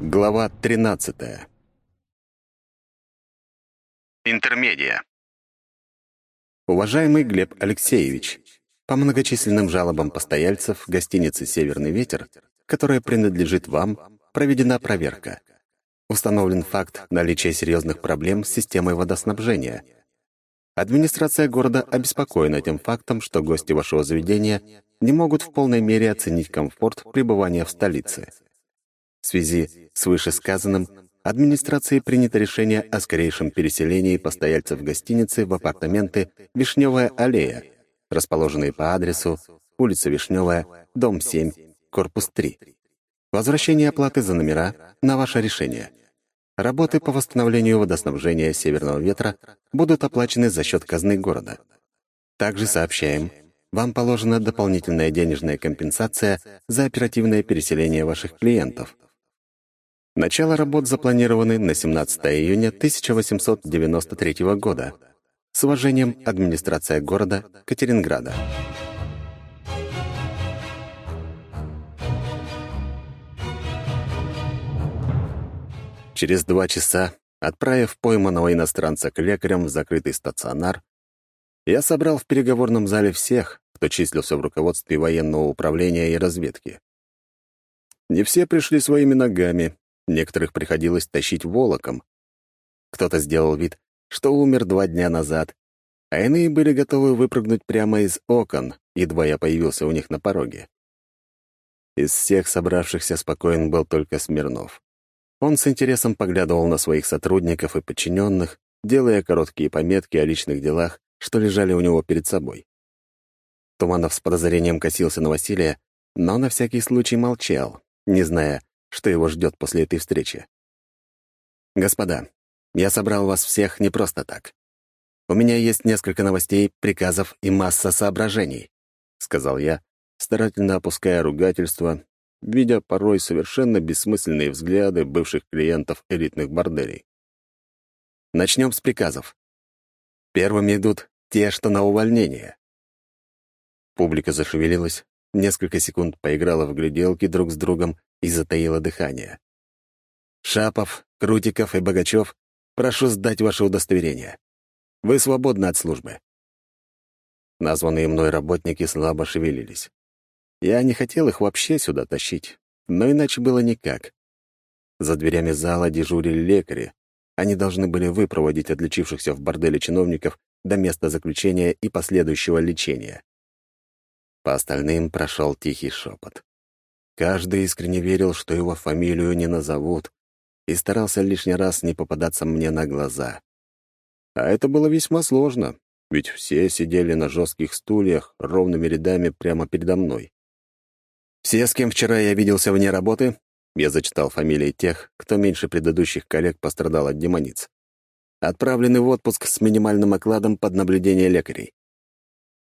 Глава 13. Интермедия. Уважаемый Глеб Алексеевич, по многочисленным жалобам постояльцев гостиницы «Северный ветер», которая принадлежит вам, проведена проверка. Установлен факт наличия серьезных проблем с системой водоснабжения. Администрация города обеспокоена тем фактом, что гости вашего заведения не могут в полной мере оценить комфорт пребывания в столице. Связи с вышесказанным администрацией принято решение о скорейшем переселении постояльцев гостиницы в апартаменты «Вишневая аллея», расположенные по адресу улица Вишневая, дом 7, корпус 3. Возвращение оплаты за номера на ваше решение. Работы по восстановлению водоснабжения Северного ветра будут оплачены за счет казны города. Также сообщаем, вам положена дополнительная денежная компенсация за оперативное переселение ваших клиентов – Начало работ запланированы на 17 июня 1893 года. С уважением, администрация города Катеринграда. Через два часа, отправив пойманного иностранца к лекарям в закрытый стационар, я собрал в переговорном зале всех, кто числился в руководстве военного управления и разведки. Не все пришли своими ногами, Некоторых приходилось тащить волоком. Кто-то сделал вид, что умер два дня назад, а иные были готовы выпрыгнуть прямо из окон, едва я появился у них на пороге. Из всех собравшихся спокоен был только Смирнов. Он с интересом поглядывал на своих сотрудников и подчиненных, делая короткие пометки о личных делах, что лежали у него перед собой. Туманов с подозрением косился на Василия, но на всякий случай молчал, не зная, что его ждет после этой встречи. «Господа, я собрал вас всех не просто так. У меня есть несколько новостей, приказов и масса соображений», — сказал я, старательно опуская ругательства, видя порой совершенно бессмысленные взгляды бывших клиентов элитных борделей. Начнем с приказов. Первыми идут те, что на увольнение. Публика зашевелилась, несколько секунд поиграла в гляделки друг с другом и затаила дыхание. «Шапов, Крутиков и Богачев, прошу сдать ваше удостоверение. Вы свободны от службы». Названные мной работники слабо шевелились. Я не хотел их вообще сюда тащить, но иначе было никак. За дверями зала дежурили лекари. Они должны были выпроводить отличившихся в борделе чиновников до места заключения и последующего лечения. По остальным прошел тихий шепот. Каждый искренне верил, что его фамилию не назовут, и старался лишний раз не попадаться мне на глаза. А это было весьма сложно, ведь все сидели на жестких стульях ровными рядами прямо передо мной. «Все, с кем вчера я виделся вне работы?» Я зачитал фамилии тех, кто меньше предыдущих коллег пострадал от демониц. Отправлены в отпуск с минимальным окладом под наблюдение лекарей.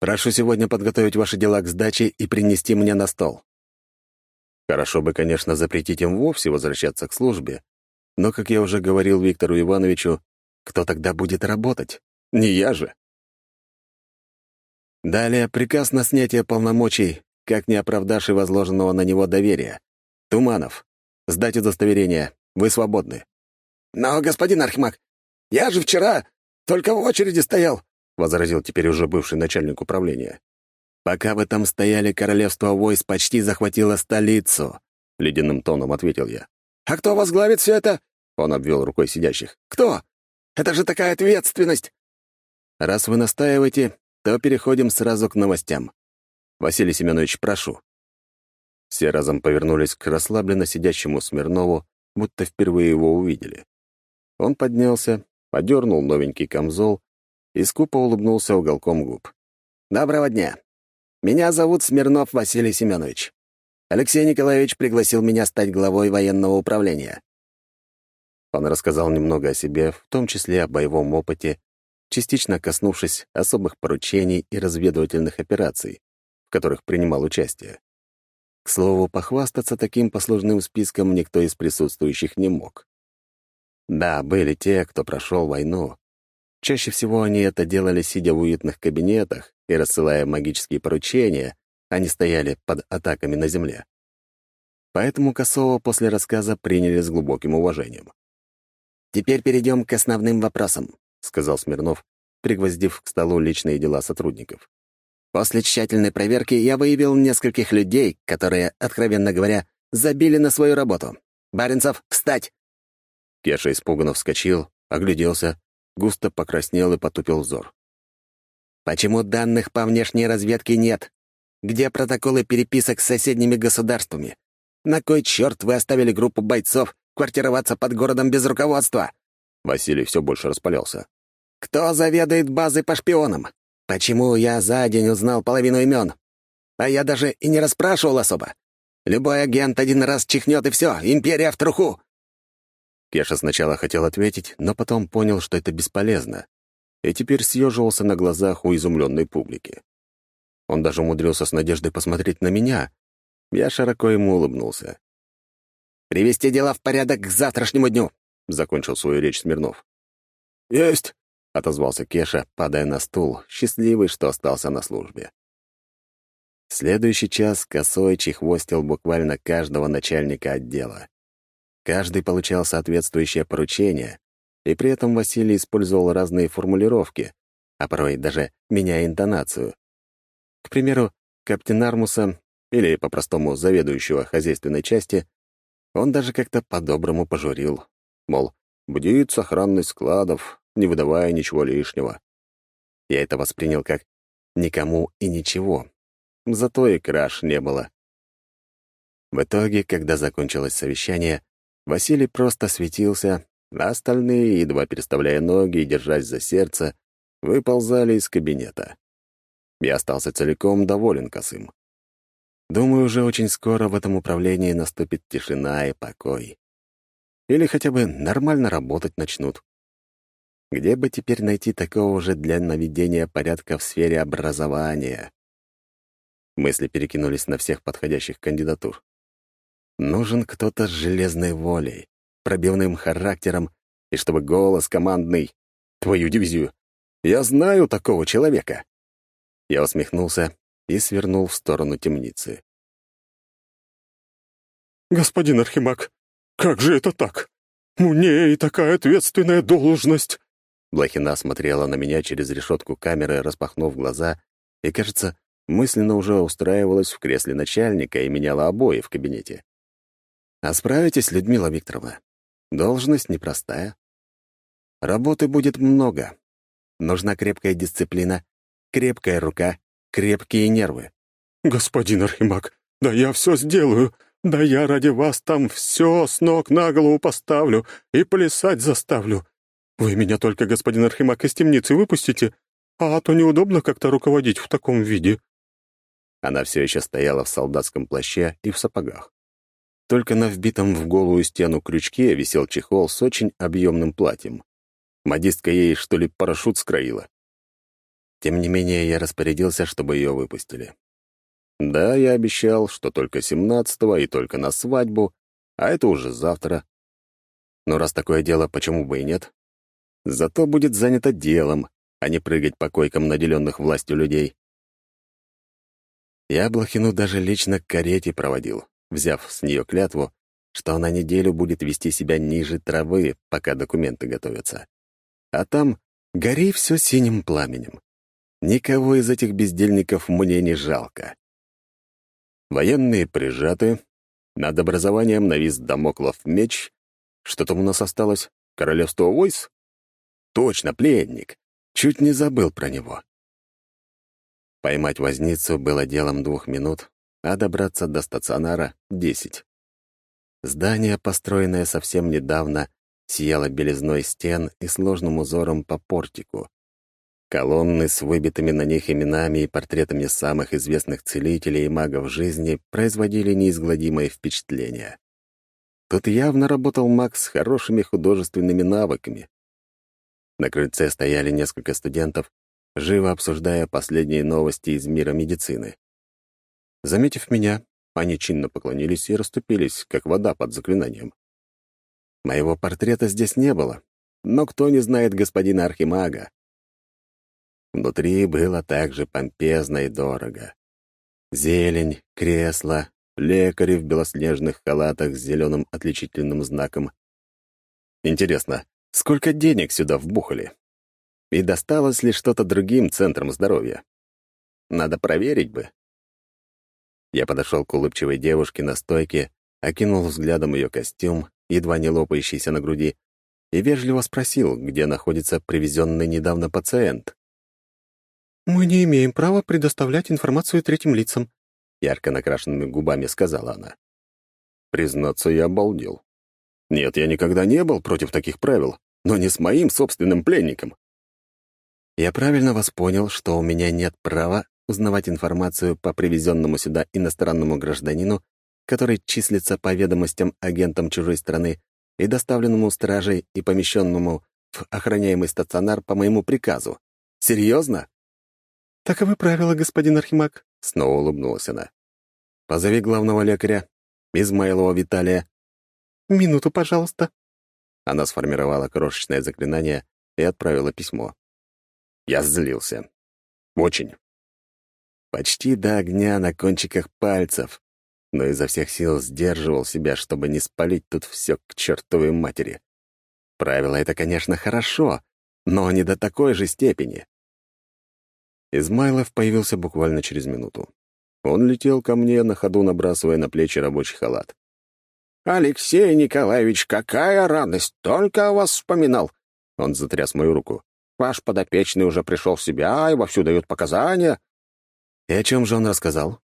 Прошу сегодня подготовить ваши дела к сдаче и принести мне на стол. Хорошо бы, конечно, запретить им вовсе возвращаться к службе, но, как я уже говорил Виктору Ивановичу, кто тогда будет работать? Не я же. Далее приказ на снятие полномочий, как не оправдавший возложенного на него доверия. Туманов, сдать удостоверение, вы свободны. «Но, господин Архимаг, я же вчера только в очереди стоял», — возразил теперь уже бывший начальник управления. «Пока вы там стояли, королевство войск почти захватило столицу», — ледяным тоном ответил я. «А кто возглавит все это?» — он обвел рукой сидящих. «Кто? Это же такая ответственность!» «Раз вы настаиваете, то переходим сразу к новостям. Василий Семенович, прошу». Все разом повернулись к расслабленно сидящему Смирнову, будто впервые его увидели. Он поднялся, подернул новенький камзол и скупо улыбнулся уголком губ. «Доброго дня! Меня зовут Смирнов Василий Семенович. Алексей Николаевич пригласил меня стать главой военного управления». Он рассказал немного о себе, в том числе о боевом опыте, частично коснувшись особых поручений и разведывательных операций, в которых принимал участие. К слову, похвастаться таким послужным списком никто из присутствующих не мог. Да, были те, кто прошел войну. Чаще всего они это делали, сидя в уютных кабинетах, и рассылая магические поручения, они стояли под атаками на земле. Поэтому Косова после рассказа приняли с глубоким уважением. «Теперь перейдем к основным вопросам», — сказал Смирнов, пригвоздив к столу личные дела сотрудников. «После тщательной проверки я выявил нескольких людей, которые, откровенно говоря, забили на свою работу. Баринцев, встать!» Кеша испуганно вскочил, огляделся, густо покраснел и потупил взор. «Почему данных по внешней разведке нет? Где протоколы переписок с соседними государствами? На кой черт вы оставили группу бойцов квартироваться под городом без руководства?» Василий все больше распалялся. «Кто заведует базой по шпионам? Почему я за день узнал половину имен? А я даже и не расспрашивал особо. Любой агент один раз чихнет, и все, империя в труху!» Кеша сначала хотел ответить, но потом понял, что это бесполезно, и теперь съеживался на глазах у изумленной публики. Он даже умудрился с надеждой посмотреть на меня, я широко ему улыбнулся. «Привести дела в порядок к завтрашнему дню», — закончил свою речь Смирнов. «Есть», — отозвался Кеша, падая на стул, счастливый, что остался на службе. следующий час косой чехвостил буквально каждого начальника отдела. Каждый получал соответствующее поручение, и при этом Василий использовал разные формулировки, а порой даже меняя интонацию. К примеру, Каптен Армуса или, по-простому, заведующего хозяйственной части, он даже как-то по-доброму пожурил. Мол, бдит сохранность складов, не выдавая ничего лишнего. Я это воспринял как «никому и ничего». Зато и краж не было. В итоге, когда закончилось совещание, Василий просто светился, а остальные, едва переставляя ноги и держась за сердце, выползали из кабинета. Я остался целиком доволен косым. Думаю, уже очень скоро в этом управлении наступит тишина и покой. Или хотя бы нормально работать начнут. Где бы теперь найти такого же для наведения порядка в сфере образования? Мысли перекинулись на всех подходящих кандидатур. Нужен кто-то с железной волей, пробивным характером, и чтобы голос командный. Твою дивизию. Я знаю такого человека. Я усмехнулся и свернул в сторону темницы. «Господин Архимаг, как же это так? Мне и такая ответственная должность!» Блохина смотрела на меня через решетку камеры, распахнув глаза, и, кажется, мысленно уже устраивалась в кресле начальника и меняла обои в кабинете. «А справитесь, Людмила Викторовна? Должность непростая. Работы будет много. Нужна крепкая дисциплина, крепкая рука крепкие нервы. «Господин Архимаг, да я все сделаю. Да я ради вас там все с ног на голову поставлю и плясать заставлю. Вы меня только, господин Архимаг, из темницы выпустите, а то неудобно как-то руководить в таком виде». Она все еще стояла в солдатском плаще и в сапогах. Только на вбитом в голую стену крючке висел чехол с очень объемным платьем. Модистка ей, что ли, парашют скроила. Тем не менее, я распорядился, чтобы ее выпустили. Да, я обещал, что только 17-го и только на свадьбу, а это уже завтра. Но раз такое дело, почему бы и нет? Зато будет занято делом, а не прыгать по койкам наделенных властью людей. Я Блохину даже лично к карете проводил, взяв с нее клятву, что она неделю будет вести себя ниже травы, пока документы готовятся. А там гори все синим пламенем. Никого из этих бездельников мне не жалко. Военные прижаты, над образованием навис домоклов меч. Что там у нас осталось? Королевство войс? Точно, пленник. Чуть не забыл про него. Поймать возницу было делом двух минут, а добраться до стационара — десять. Здание, построенное совсем недавно, сияло белизной стен и сложным узором по портику. Колонны с выбитыми на них именами и портретами самых известных целителей и магов жизни производили неизгладимое впечатление. Тут явно работал маг с хорошими художественными навыками. На крыльце стояли несколько студентов, живо обсуждая последние новости из мира медицины. Заметив меня, они чинно поклонились и расступились, как вода под заклинанием. Моего портрета здесь не было, но кто не знает господина Архимага? Внутри было также помпезно и дорого. Зелень, кресла, лекари в белоснежных халатах с зеленым отличительным знаком. Интересно, сколько денег сюда вбухали? И досталось ли что-то другим центрам здоровья? Надо проверить бы. Я подошел к улыбчивой девушке на стойке, окинул взглядом ее костюм, едва не лопающийся на груди, и вежливо спросил, где находится привезенный недавно пациент. «Мы не имеем права предоставлять информацию третьим лицам», ярко накрашенными губами сказала она. Признаться, я обалдел. Нет, я никогда не был против таких правил, но не с моим собственным пленником. Я правильно вас понял, что у меня нет права узнавать информацию по привезенному сюда иностранному гражданину, который числится по ведомостям агентом чужой страны и доставленному стражей и помещенному в охраняемый стационар по моему приказу. Серьезно? «Таковы правила, господин Архимаг», — снова улыбнулась она. «Позови главного лекаря, Измайлова Виталия». «Минуту, пожалуйста». Она сформировала крошечное заклинание и отправила письмо. Я злился. Очень. Почти до огня на кончиках пальцев, но изо всех сил сдерживал себя, чтобы не спалить тут все к чертовой матери. Правило это, конечно, хорошо, но не до такой же степени. Измайлов появился буквально через минуту. Он летел ко мне, на ходу набрасывая на плечи рабочий халат. «Алексей Николаевич, какая радость! Только о вас вспоминал!» Он затряс мою руку. «Ваш подопечный уже пришел в себя и вовсю дает показания». «И о чем же он рассказал?»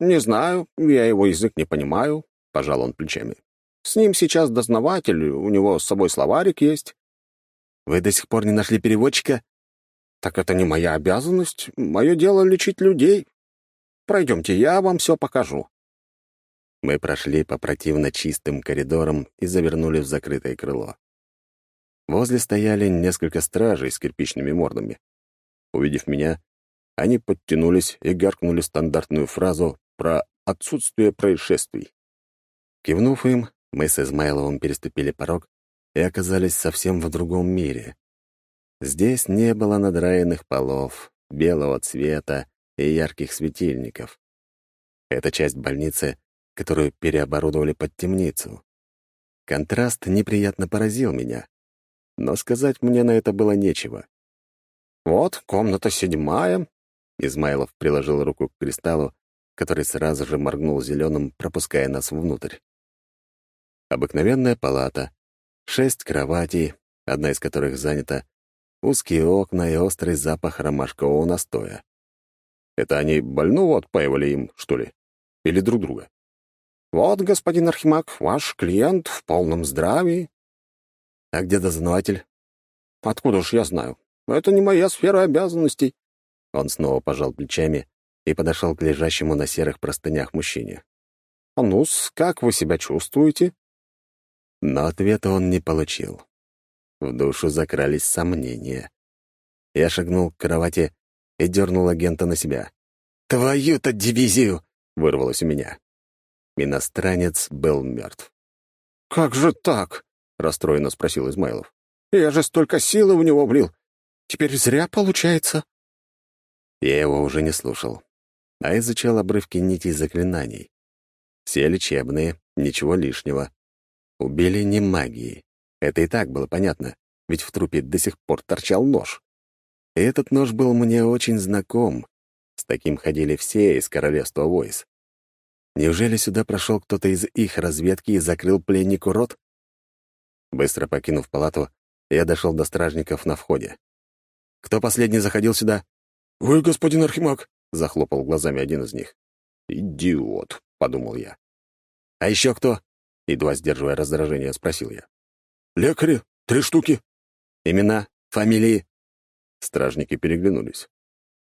«Не знаю, я его язык не понимаю», — пожал он плечами. «С ним сейчас дознаватель, у него с собой словарик есть». «Вы до сих пор не нашли переводчика?» «Так это не моя обязанность. Мое дело — лечить людей. Пройдемте, я вам все покажу». Мы прошли по противно чистым коридорам и завернули в закрытое крыло. Возле стояли несколько стражей с кирпичными мордами. Увидев меня, они подтянулись и гаркнули стандартную фразу про отсутствие происшествий. Кивнув им, мы с Измайловым переступили порог и оказались совсем в другом мире. Здесь не было надраенных полов, белого цвета и ярких светильников. Это часть больницы, которую переоборудовали под темницу. Контраст неприятно поразил меня, но сказать мне на это было нечего. «Вот комната седьмая», — Измайлов приложил руку к кристаллу, который сразу же моргнул зеленым, пропуская нас внутрь. Обыкновенная палата, шесть кроватей, одна из которых занята, узкие окна и острый запах ромашкового настоя. Это они больного отпаивали им, что ли? Или друг друга? «Вот, господин Архимаг, ваш клиент в полном здравии». «А где дознаватель?» «Откуда ж я знаю? Это не моя сфера обязанностей». Он снова пожал плечами и подошел к лежащему на серых простынях мужчине. «А ну-с, как вы себя чувствуете?» Но ответа он не получил. В душу закрались сомнения. Я шагнул к кровати и дернул агента на себя. «Твою-то дивизию!» — вырвалось у меня. Иностранец был мертв. «Как же так?» — расстроенно спросил Измайлов. «Я же столько силы в него влил. Теперь зря получается». Я его уже не слушал а изучал обрывки нитей заклинаний. Все лечебные, ничего лишнего. Убили не магией. Это и так было понятно, ведь в трупе до сих пор торчал нож. И этот нож был мне очень знаком. С таким ходили все из королевства Войс. Неужели сюда прошел кто-то из их разведки и закрыл пленнику рот? Быстро покинув палату, я дошел до стражников на входе. «Кто последний заходил сюда?» «Вы, господин Архимаг», захлопал глазами один из них. «Идиот», — подумал я. «А еще кто?» — едва сдерживая раздражение, спросил я. «Лекари, три штуки». «Имена, фамилии?» Стражники переглянулись.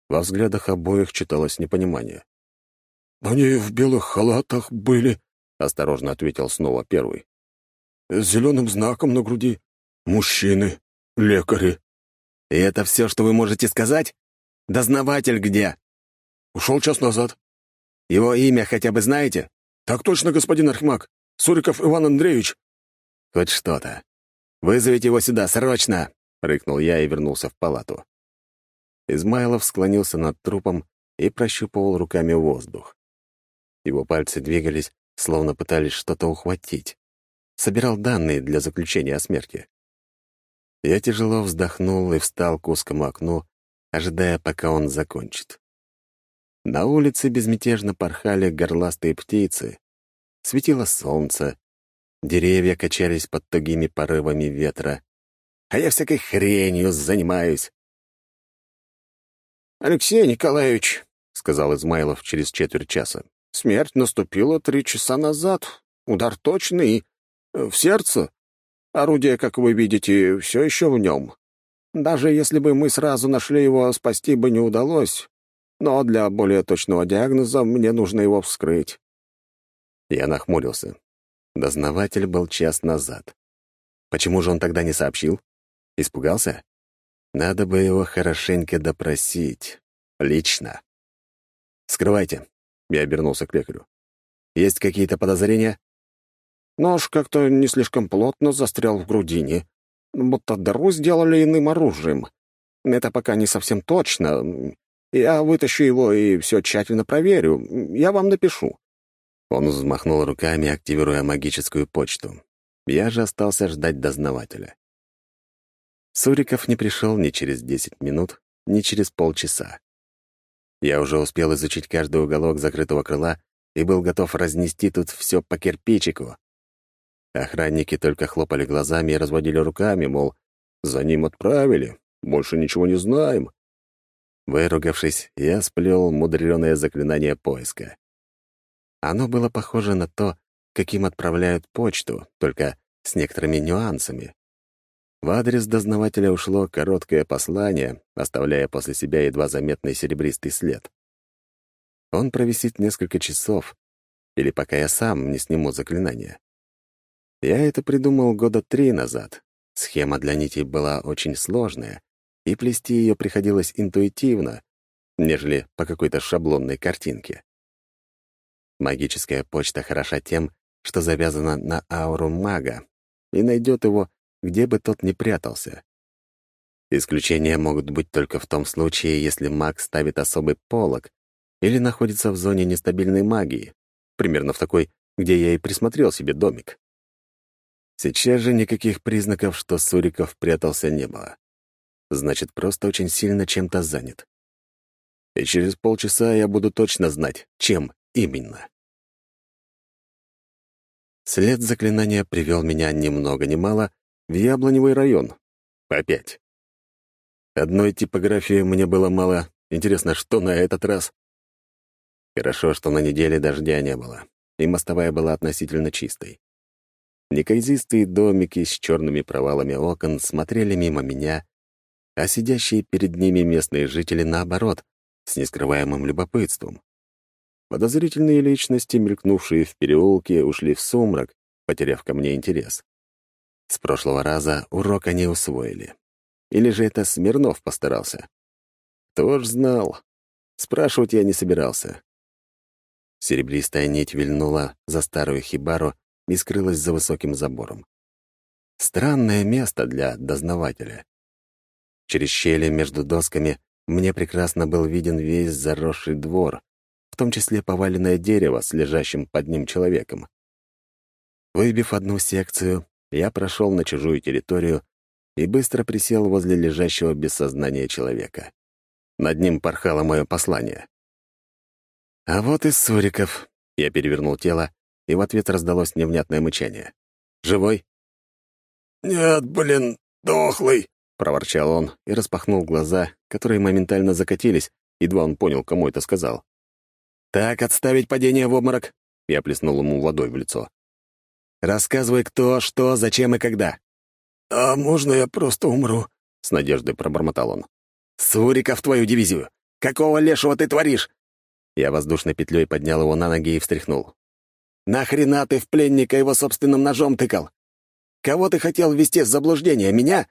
Во взглядах обоих читалось непонимание. «Они в белых халатах были», — осторожно ответил снова первый. «С зеленым знаком на груди. Мужчины, лекари». «И это все, что вы можете сказать? Дознаватель где?» Ушел час назад. Его имя хотя бы знаете? Так точно, господин Архимаг. Суриков Иван Андреевич. Хоть что-то. Вызовите его сюда, срочно! Рыкнул я и вернулся в палату. Измайлов склонился над трупом и прощупывал руками воздух. Его пальцы двигались, словно пытались что-то ухватить. Собирал данные для заключения о смерти. Я тяжело вздохнул и встал к узкому окну, ожидая, пока он закончит. На улице безмятежно порхали горластые птицы. Светило солнце. Деревья качались под тугими порывами ветра. А я всякой хренью занимаюсь. «Алексей Николаевич», — сказал Измайлов через четверть часа, — «смерть наступила три часа назад. Удар точный. В сердце. Орудие, как вы видите, все еще в нем. Даже если бы мы сразу нашли его, спасти бы не удалось. Но для более точного диагноза мне нужно его вскрыть». Я нахмурился. Дознаватель был час назад. Почему же он тогда не сообщил? Испугался? Надо бы его хорошенько допросить. Лично. «Скрывайте», — я обернулся к лекарю. «Есть какие-то подозрения?» Нож как-то не слишком плотно застрял в грудине, будто дыру сделали иным оружием. Это пока не совсем точно. Я вытащу его и все тщательно проверю. Я вам напишу». Он взмахнул руками, активируя магическую почту. Я же остался ждать дознавателя. Суриков не пришел ни через десять минут, ни через полчаса. Я уже успел изучить каждый уголок закрытого крыла и был готов разнести тут все по кирпичику. Охранники только хлопали глазами и разводили руками, мол, за ним отправили, больше ничего не знаем. Выругавшись, я сплел мудреное заклинание поиска. Оно было похоже на то, каким отправляют почту, только с некоторыми нюансами. В адрес дознавателя ушло короткое послание, оставляя после себя едва заметный серебристый след. Он провисит несколько часов, или пока я сам не сниму заклинание. Я это придумал года три назад. Схема для нитей была очень сложная, и плести ее приходилось интуитивно, нежели по какой-то шаблонной картинке. Магическая почта хороша тем, что завязана на ауру мага и найдет его где бы тот ни прятался. Исключения могут быть только в том случае, если маг ставит особый полог или находится в зоне нестабильной магии, примерно в такой, где я и присмотрел себе домик. Сейчас же никаких признаков, что Суриков прятался, не было. Значит, просто очень сильно чем-то занят. И через полчаса я буду точно знать, чем именно. След заклинания привел меня ни много ни мало в Яблоневый район. Опять. Одной типографии мне было мало. Интересно, что на этот раз? Хорошо, что на неделе дождя не было, и мостовая была относительно чистой. Неказистые домики с черными провалами окон смотрели мимо меня, а сидящие перед ними местные жители, наоборот, с нескрываемым любопытством. Подозрительные личности, мелькнувшие в переулке, ушли в сумрак, потеряв ко мне интерес. С прошлого раза урок они усвоили. Или же это Смирнов постарался? Кто ж знал? Спрашивать я не собирался. Серебристая нить вильнула за старую хибару и скрылась за высоким забором. Странное место для дознавателя. Через щели между досками мне прекрасно был виден весь заросший двор, в том числе поваленное дерево с лежащим под ним человеком. Выбив одну секцию, я прошел на чужую территорию и быстро присел возле лежащего без сознания человека. Над ним порхало мое послание. А вот и Суриков. Я перевернул тело, и в ответ раздалось невнятное мычание. «Живой?» «Нет, блин, дохлый», — проворчал он и распахнул глаза, которые моментально закатились, едва он понял, кому это сказал. «Так, отставить падение в обморок!» Я плеснул ему водой в лицо. Рассказывай, кто, что, зачем и когда». «А можно я просто умру?» — с надеждой пробормотал он. «Сурика в твою дивизию! Какого лешего ты творишь?» Я воздушной петлей поднял его на ноги и встряхнул. «Нахрена ты в пленника его собственным ножом тыкал? Кого ты хотел ввести в заблуждение, меня?»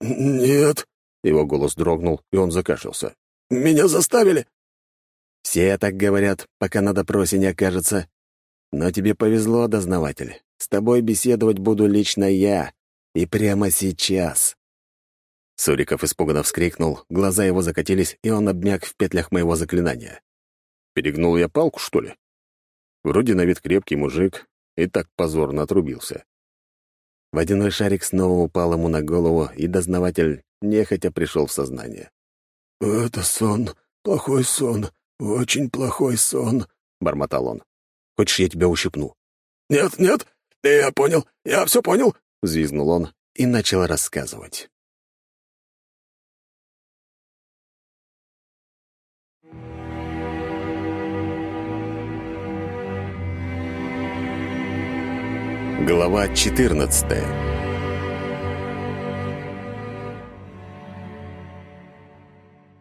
«Нет», — его голос дрогнул, и он закашлялся. «Меня заставили?» «Все так говорят, пока на допросе не окажется. Но тебе повезло, дознаватель. С тобой беседовать буду лично я. И прямо сейчас». Суриков испуганно вскрикнул, глаза его закатились, и он обмяк в петлях моего заклинания. Перегнул я палку, что ли? Вроде на вид крепкий мужик, и так позорно отрубился. Водяной шарик снова упал ему на голову, и дознаватель нехотя пришел в сознание. «Это сон, плохой сон, очень плохой сон», — бормотал он. «Хочешь, я тебя ущипну?» «Нет, нет, я понял, я все понял», — взвизгнул он и начал рассказывать. Глава 14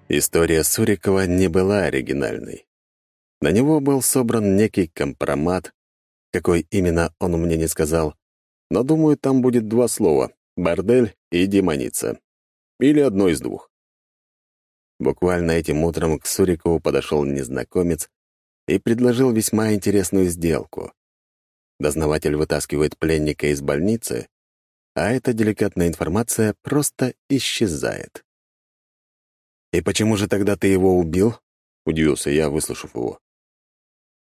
История Сурикова не была оригинальной. На него был собран некий компромат, какой именно он мне не сказал, но, думаю, там будет два слова — бордель и демоница. Или одно из двух. Буквально этим утром к Сурикову подошел незнакомец и предложил весьма интересную сделку. Дознаватель вытаскивает пленника из больницы, а эта деликатная информация просто исчезает. «И почему же тогда ты его убил?» — удивился я, выслушав его.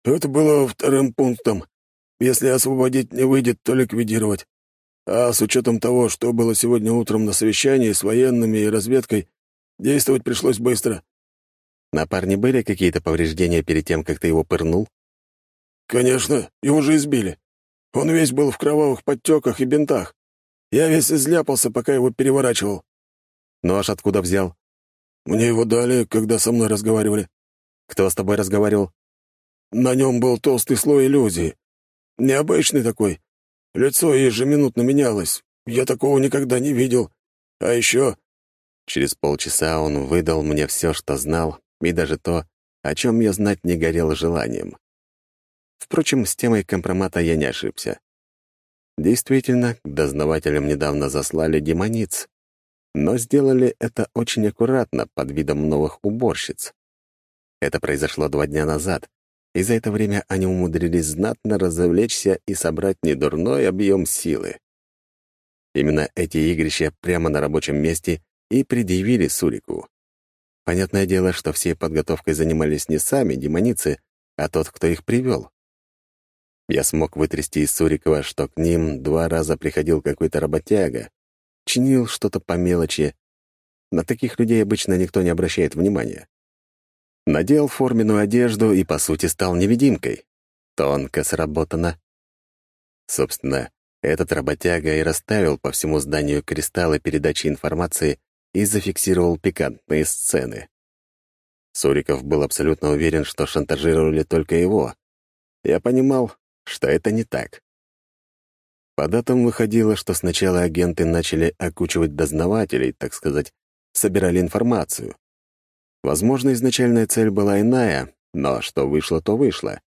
«Это было вторым пунктом. Если освободить не выйдет, то ликвидировать. А с учетом того, что было сегодня утром на совещании с военными и разведкой, действовать пришлось быстро». «На парне были какие-то повреждения перед тем, как ты его пырнул?» «Конечно, его же избили. Он весь был в кровавых подтеках и бинтах. Я весь изляпался, пока его переворачивал». «Нож откуда взял?» «Мне его дали, когда со мной разговаривали». «Кто с тобой разговаривал?» «На нем был толстый слой иллюзии. Необычный такой. Лицо ежеминутно менялось. Я такого никогда не видел. А еще...» Через полчаса он выдал мне все, что знал, и даже то, о чем я знать не горел желанием. Впрочем, с темой компромата я не ошибся. Действительно, к дознавателям недавно заслали демониц, но сделали это очень аккуратно, под видом новых уборщиц. Это произошло два дня назад, и за это время они умудрились знатно развлечься и собрать недурной объем силы. Именно эти игрища прямо на рабочем месте и предъявили Сурику. Понятное дело, что всей подготовкой занимались не сами демоницы, а тот, кто их привел. Я смог вытрясти из Сурикова, что к ним два раза приходил какой-то работяга, чинил что-то по мелочи. На таких людей обычно никто не обращает внимания. Надел форменную одежду и, по сути, стал невидимкой. Тонко сработано. Собственно, этот работяга и расставил по всему зданию кристаллы передачи информации и зафиксировал пикантные сцены. Суриков был абсолютно уверен, что шантажировали только его. Я понимал, что это не так. По датам выходило, что сначала агенты начали окучивать дознавателей, так сказать, собирали информацию. Возможно, изначальная цель была иная, но что вышло, то вышло.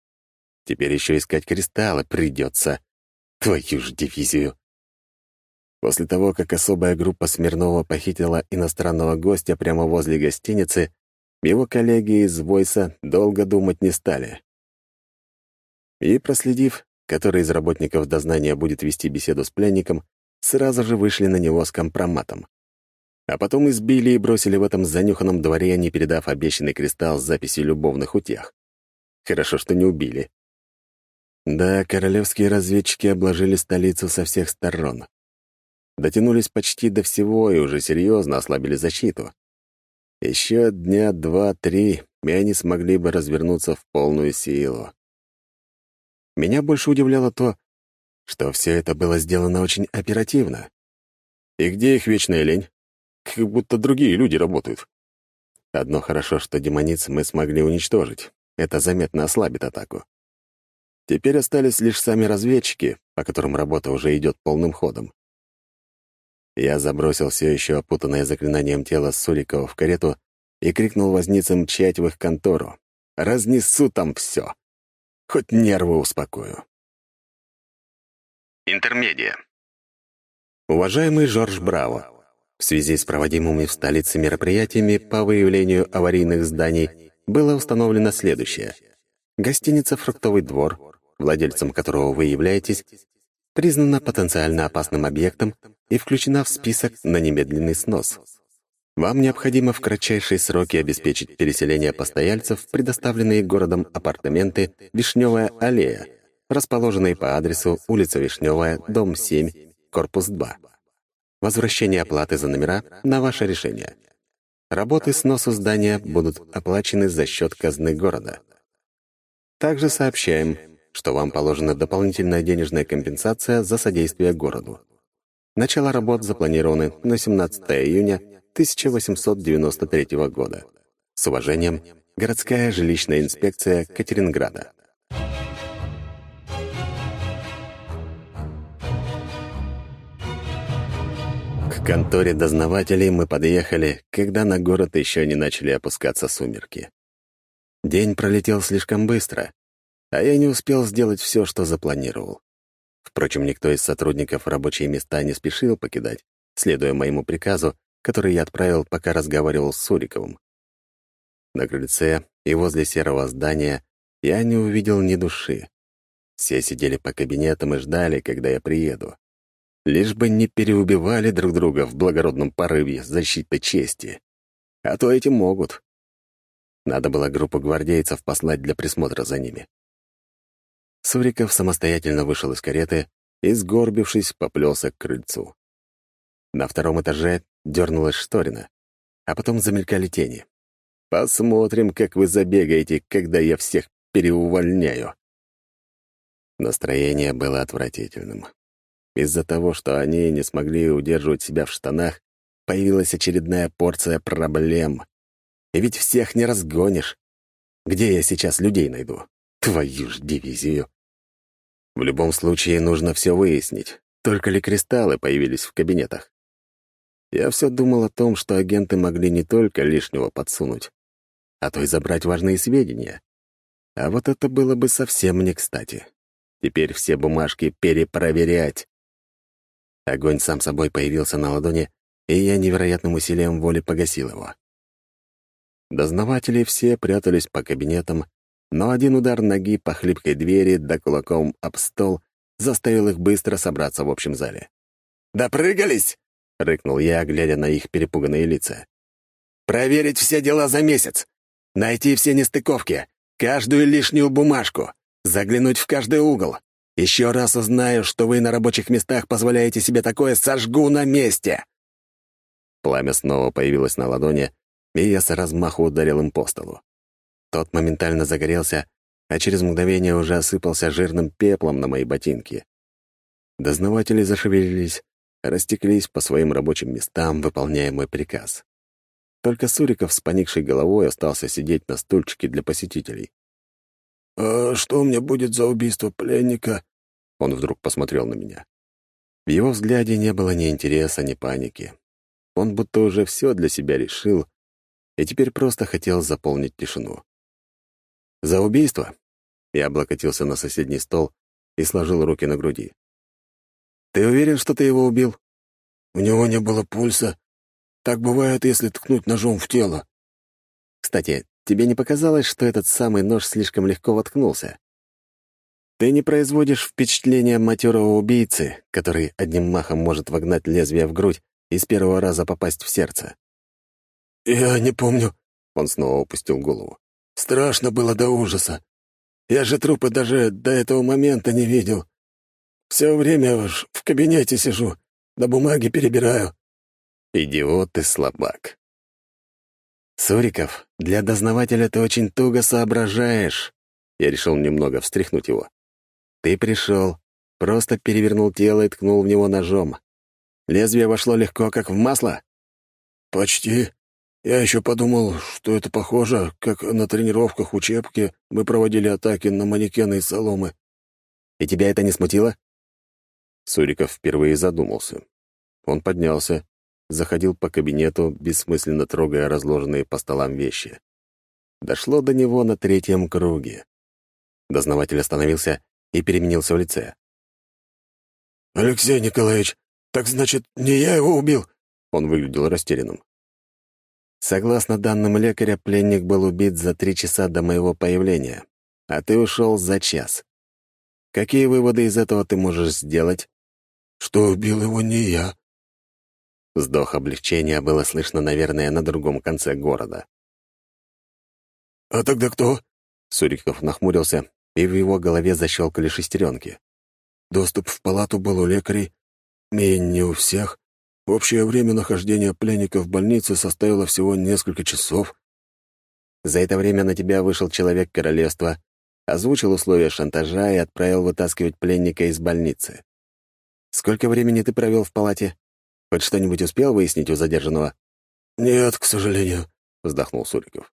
Теперь еще искать кристаллы придется. Твою ж дивизию. После того, как особая группа Смирнова похитила иностранного гостя прямо возле гостиницы, его коллеги из Войса долго думать не стали и, проследив, который из работников дознания будет вести беседу с пленником, сразу же вышли на него с компроматом. А потом избили и бросили в этом занюханном дворе, не передав обещанный кристалл с записью любовных утех. Хорошо, что не убили. Да, королевские разведчики обложили столицу со всех сторон. Дотянулись почти до всего и уже серьезно ослабили защиту. Еще дня два-три, и они смогли бы развернуться в полную силу. Меня больше удивляло то, что все это было сделано очень оперативно. И где их вечная лень? Как будто другие люди работают. Одно хорошо, что демониц мы смогли уничтожить. Это заметно ослабит атаку. Теперь остались лишь сами разведчики, по которым работа уже идет полным ходом. Я забросил все еще опутанное заклинанием тело Сурикова в карету и крикнул возницам мчать в их контору. «Разнесу там все!» Хоть нервы успокою. Интермедия. Уважаемый Жорж Браво, в связи с проводимыми в столице мероприятиями по выявлению аварийных зданий было установлено следующее. Гостиница «Фруктовый двор», владельцем которого вы являетесь, признана потенциально опасным объектом и включена в список на немедленный снос. Вам необходимо в кратчайшие сроки обеспечить переселение постояльцев в предоставленные городом апартаменты «Вишневая аллея», расположенные по адресу улица Вишневая, дом 7, корпус 2. Возвращение оплаты за номера на ваше решение. Работы сносу здания будут оплачены за счет казны города. Также сообщаем, что вам положена дополнительная денежная компенсация за содействие городу. Начало работ запланированы на 17 июня 1893 года. С уважением, городская жилищная инспекция Катеринграда. К конторе дознавателей мы подъехали, когда на город еще не начали опускаться сумерки. День пролетел слишком быстро, а я не успел сделать все, что запланировал. Впрочем, никто из сотрудников рабочие места не спешил покидать, следуя моему приказу который я отправил, пока разговаривал с Суриковым. На крыльце и возле серого здания я не увидел ни души. Все сидели по кабинетам и ждали, когда я приеду. Лишь бы не переубивали друг друга в благородном порыве защиты чести. А то эти могут. Надо было группу гвардейцев послать для присмотра за ними. Суриков самостоятельно вышел из кареты и, сгорбившись, поплелся к крыльцу. На втором этаже дернулась шторина, а потом замелькали тени. Посмотрим, как вы забегаете, когда я всех переувольняю. Настроение было отвратительным. Из-за того, что они не смогли удерживать себя в штанах, появилась очередная порция проблем. И ведь всех не разгонишь. Где я сейчас людей найду? Твою ж дивизию. В любом случае нужно все выяснить. Только ли кристаллы появились в кабинетах? Я все думал о том, что агенты могли не только лишнего подсунуть, а то и забрать важные сведения. А вот это было бы совсем не кстати. Теперь все бумажки перепроверять. Огонь сам собой появился на ладони, и я невероятным усилием воли погасил его. Дознаватели все прятались по кабинетам, но один удар ноги по хлипкой двери да кулаком об стол заставил их быстро собраться в общем зале. «Допрыгались!» — рыкнул я, глядя на их перепуганные лица. «Проверить все дела за месяц! Найти все нестыковки, каждую лишнюю бумажку, заглянуть в каждый угол. Еще раз узнаю, что вы на рабочих местах позволяете себе такое, сожгу на месте!» Пламя снова появилось на ладони, и я с размаху ударил им по столу. Тот моментально загорелся, а через мгновение уже осыпался жирным пеплом на мои ботинки. Дознаватели зашевелились, растеклись по своим рабочим местам, выполняя мой приказ. Только Суриков с поникшей головой остался сидеть на стульчике для посетителей. «А что меня будет за убийство пленника?» Он вдруг посмотрел на меня. В его взгляде не было ни интереса, ни паники. Он будто уже все для себя решил и теперь просто хотел заполнить тишину. «За убийство?» Я облокотился на соседний стол и сложил руки на груди. «Ты уверен, что ты его убил?» «У него не было пульса. Так бывает, если ткнуть ножом в тело». «Кстати, тебе не показалось, что этот самый нож слишком легко воткнулся? Ты не производишь впечатления матерого убийцы, который одним махом может вогнать лезвие в грудь и с первого раза попасть в сердце». «Я не помню». Он снова опустил голову. «Страшно было до ужаса. Я же трупы даже до этого момента не видел. Все время уж в кабинете сижу, да бумаги перебираю». «Идиот и слабак». «Суриков, для дознавателя ты очень туго соображаешь». Я решил немного встряхнуть его. «Ты пришел, просто перевернул тело и ткнул в него ножом. Лезвие вошло легко, как в масло?» «Почти. Я еще подумал, что это похоже, как на тренировках учебки мы проводили атаки на манекены из соломы». «И тебя это не смутило?» Суриков впервые задумался. Он поднялся, заходил по кабинету, бессмысленно трогая разложенные по столам вещи. Дошло до него на третьем круге. Дознаватель остановился и переменился в лице. «Алексей Николаевич, так значит, не я его убил?» Он выглядел растерянным. Согласно данным лекаря, пленник был убит за три часа до моего появления, а ты ушел за час. Какие выводы из этого ты можешь сделать? Что убил его не я. Вздох облегчения было слышно, наверное, на другом конце города. «А тогда кто?» Суриков нахмурился, и в его голове защелкали шестеренки. «Доступ в палату был у лекарей, и не у всех. Общее время нахождения пленника в больнице составило всего несколько часов. За это время на тебя вышел человек королевства, озвучил условия шантажа и отправил вытаскивать пленника из больницы. Сколько времени ты провел в палате? Хоть что-нибудь успел выяснить у задержанного? «Нет, к сожалению», — вздохнул Суриков.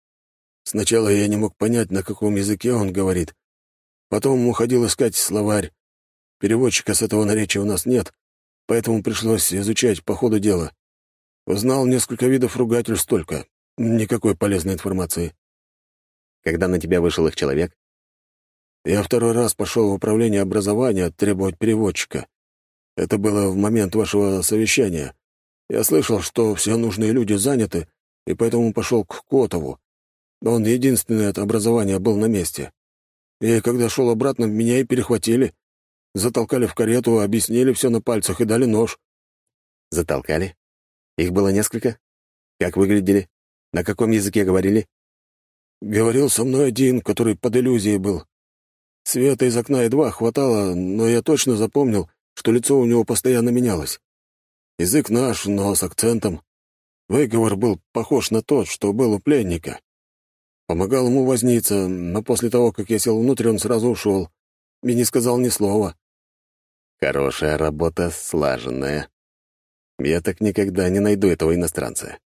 «Сначала я не мог понять, на каком языке он говорит. Потом уходил искать словарь. Переводчика с этого наречия у нас нет, поэтому пришлось изучать по ходу дела. Узнал несколько видов ругательств только. Никакой полезной информации. Когда на тебя вышел их человек? Я второй раз пошел в управление образования требовать переводчика. Это было в момент вашего совещания. Я слышал, что все нужные люди заняты, и поэтому пошел к Котову. Он единственный от образования был на месте. И когда шел обратно, меня и перехватили. Затолкали в карету, объяснили все на пальцах и дали нож. Затолкали? Их было несколько? Как выглядели? На каком языке говорили? Говорил со мной один, который под иллюзией был. Света из окна едва хватало, но я точно запомнил, что лицо у него постоянно менялось. Язык наш, но с акцентом. Выговор был похож на тот, что был у пленника. Помогал ему возниться, но после того, как я сел внутрь, он сразу ушел и не сказал ни слова. Хорошая работа, слаженная. Я так никогда не найду этого иностранца.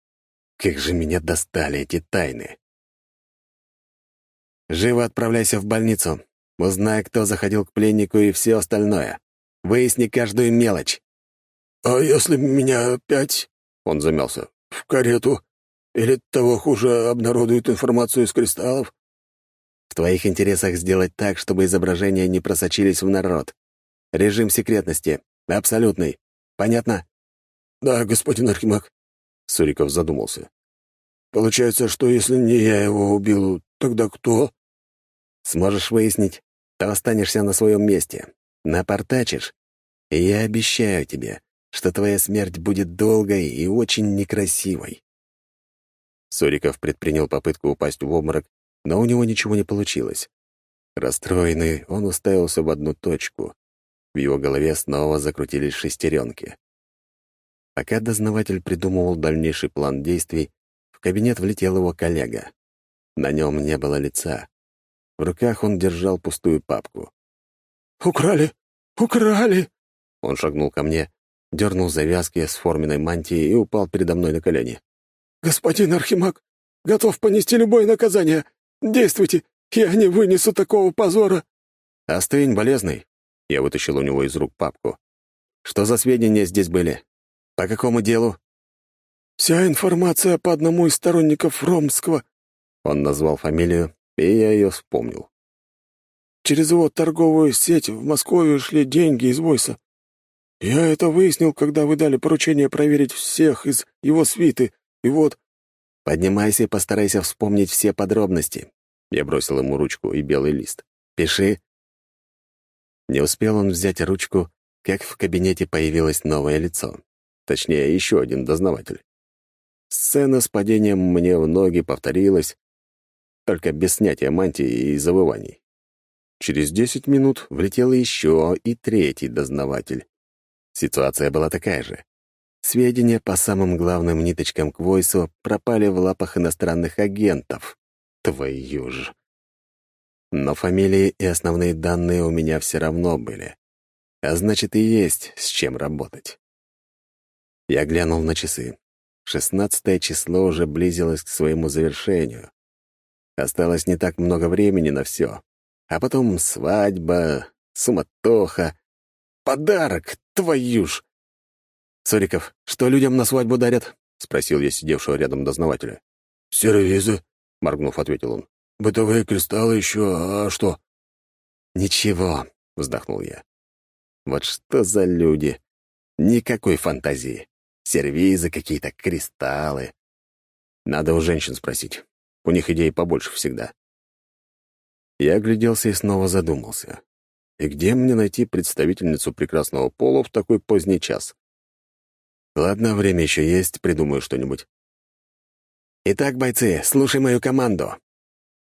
Как же меня достали эти тайны. Живо отправляйся в больницу. Узнай, кто заходил к пленнику и все остальное. Выясни каждую мелочь. «А если меня опять...» — он замялся. «В карету? Или того хуже обнародуют информацию из кристаллов?» «В твоих интересах сделать так, чтобы изображения не просочились в народ. Режим секретности. Абсолютный. Понятно?» «Да, господин Архимаг», Суриков задумался. «Получается, что если не я его убил, тогда кто?» «Сможешь выяснить, то останешься на своем месте. Напортачишь, и я обещаю тебе, что твоя смерть будет долгой и очень некрасивой». Суриков предпринял попытку упасть в обморок, но у него ничего не получилось. Расстроенный, он уставился в одну точку. В его голове снова закрутились шестеренки. Пока дознаватель придумывал дальнейший план действий, в кабинет влетел его коллега. На нем не было лица. В руках он держал пустую папку. «Украли! Украли!» Он шагнул ко мне, дернул завязки с форменной мантией и упал передо мной на колени. «Господин Архимаг, готов понести любое наказание. Действуйте, я не вынесу такого позора!» «Остынь, болезный!» Я вытащил у него из рук папку. «Что за сведения здесь были? «По какому делу?» «Вся информация по одному из сторонников Ромского». Он назвал фамилию, и я ее вспомнил. «Через его торговую сеть в Москве шли деньги из Войса. Я это выяснил, когда вы дали поручение проверить всех из его свиты, и вот...» «Поднимайся и постарайся вспомнить все подробности». Я бросил ему ручку и белый лист. «Пиши». Не успел он взять ручку, как в кабинете появилось новое лицо. Точнее, еще один дознаватель. Сцена с падением мне в ноги повторилась, только без снятия мантии и завываний. Через десять минут влетел еще и третий дознаватель. Ситуация была такая же. Сведения по самым главным ниточкам к Войсу пропали в лапах иностранных агентов. Твою ж. Но фамилии и основные данные у меня все равно были. А значит, и есть с чем работать. Я глянул на часы. Шестнадцатое число уже близилось к своему завершению. Осталось не так много времени на все. А потом свадьба, суматоха, подарок, твою ж! «Суриков, что людям на свадьбу дарят?» — спросил я сидевшего рядом дознавателя. «Сервизы», — моргнув, ответил он. «Бытовые кристаллы еще, а что?» «Ничего», — вздохнул я. «Вот что за люди? Никакой фантазии. Сервизы какие-то, кристаллы. Надо у женщин спросить. У них идей побольше всегда. Я огляделся и снова задумался. И где мне найти представительницу прекрасного пола в такой поздний час? Ладно, время еще есть, придумаю что-нибудь. Итак, бойцы, слушай мою команду.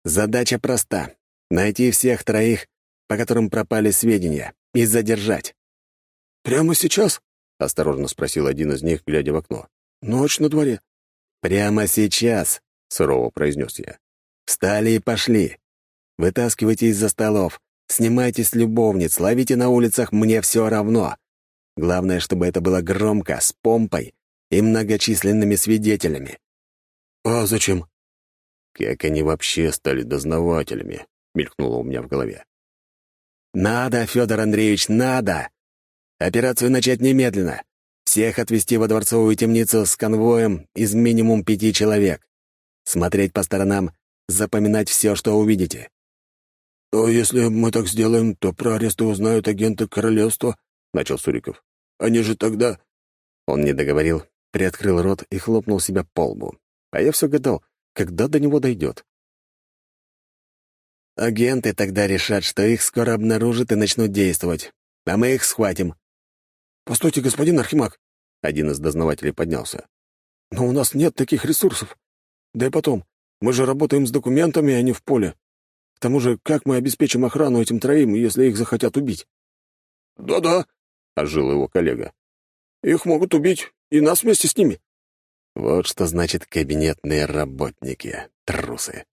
Задача проста — найти всех троих, по которым пропали сведения, и задержать. «Прямо сейчас?» — осторожно спросил один из них, глядя в окно. «Ночь на дворе». «Прямо сейчас», — сурово произнес я. «Встали и пошли. Вытаскивайте из-за столов, снимайте с любовниц, ловите на улицах, мне все равно. Главное, чтобы это было громко, с помпой и многочисленными свидетелями». «А зачем?» «Как они вообще стали дознавателями?» — мелькнуло у меня в голове. «Надо, Федор Андреевич, надо! Операцию начать немедленно. Всех отвезти во дворцовую темницу с конвоем из минимум пяти человек. Смотреть по сторонам, запоминать все, что увидите. «А если мы так сделаем, то про аресты узнают агенты королевства», — начал Суриков. «Они же тогда...» Он не договорил, приоткрыл рот и хлопнул себя по лбу. А я все гадал, когда до него дойдет. «Агенты тогда решат, что их скоро обнаружат и начнут действовать, а мы их схватим». «Постойте, господин Архимаг», — один из дознавателей поднялся. «Но у нас нет таких ресурсов. Да и потом, мы же работаем с документами, а не в поле. К тому же, как мы обеспечим охрану этим троим, если их захотят убить?» «Да-да», — ожил его коллега. «Их могут убить, и нас вместе с ними». Вот что значит кабинетные работники, трусы.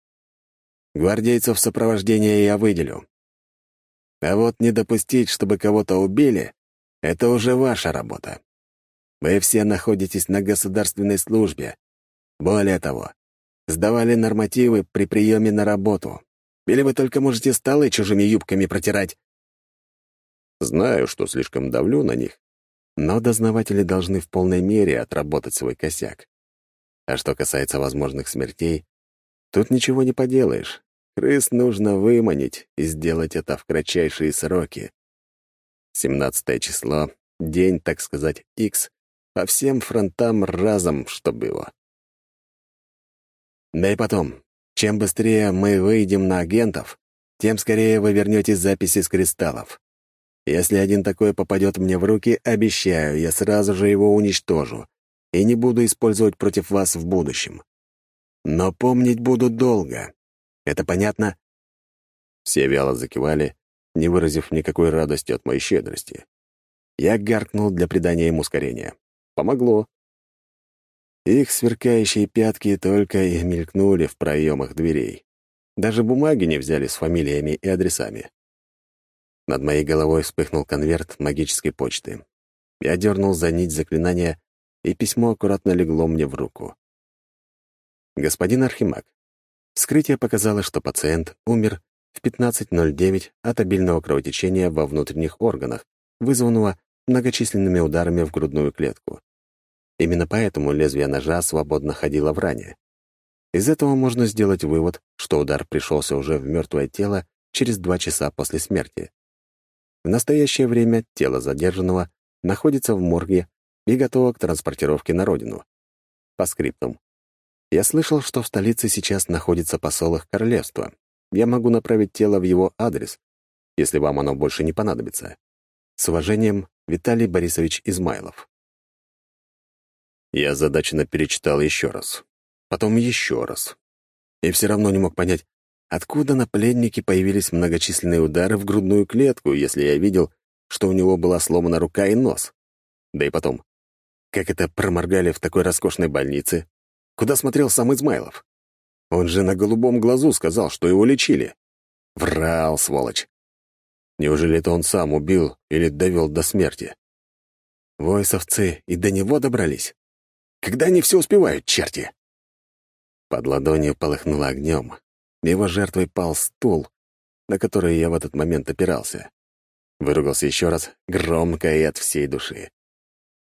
Гвардейцев сопровождения я выделю. А вот не допустить, чтобы кого-то убили, это уже ваша работа. Вы все находитесь на государственной службе. Более того, сдавали нормативы при приеме на работу. Или вы только можете столы чужими юбками протирать? Знаю, что слишком давлю на них, но дознаватели должны в полной мере отработать свой косяк. А что касается возможных смертей, тут ничего не поделаешь. Крыс нужно выманить и сделать это в кратчайшие сроки. 17 число, день, так сказать, X, по всем фронтам разом, чтобы его. Да и потом, чем быстрее мы выйдем на агентов, тем скорее вы вернете записи с кристаллов. Если один такой попадет мне в руки, обещаю, я сразу же его уничтожу и не буду использовать против вас в будущем. Но помнить буду долго. Это понятно?» Все вяло закивали, не выразив никакой радости от моей щедрости. Я гаркнул для придания им ускорения. Помогло. Их сверкающие пятки только и мелькнули в проемах дверей. Даже бумаги не взяли с фамилиями и адресами. Над моей головой вспыхнул конверт магической почты. Я дернул за нить заклинания, и письмо аккуратно легло мне в руку. «Господин Архимаг, вскрытие показало, что пациент умер в 15.09 от обильного кровотечения во внутренних органах, вызванного многочисленными ударами в грудную клетку. Именно поэтому лезвие ножа свободно ходило в ране. Из этого можно сделать вывод, что удар пришелся уже в мертвое тело через два часа после смерти. В настоящее время тело задержанного находится в морге и готова к транспортировке на родину. По скриптам. Я слышал, что в столице сейчас находится посол их королевства. Я могу направить тело в его адрес, если вам оно больше не понадобится. С уважением, Виталий Борисович Измайлов. Я задаченно перечитал еще раз. Потом еще раз. И все равно не мог понять, откуда на пленнике появились многочисленные удары в грудную клетку, если я видел, что у него была сломана рука и нос. Да и потом, как это проморгали в такой роскошной больнице? Куда смотрел сам Измайлов? Он же на голубом глазу сказал, что его лечили. Врал, сволочь. Неужели это он сам убил или довел до смерти? Войсовцы и до него добрались? Когда они все успевают, черти? Под ладонью полыхнуло огнем. Его жертвой пал стул, на который я в этот момент опирался. Выругался еще раз, громко и от всей души.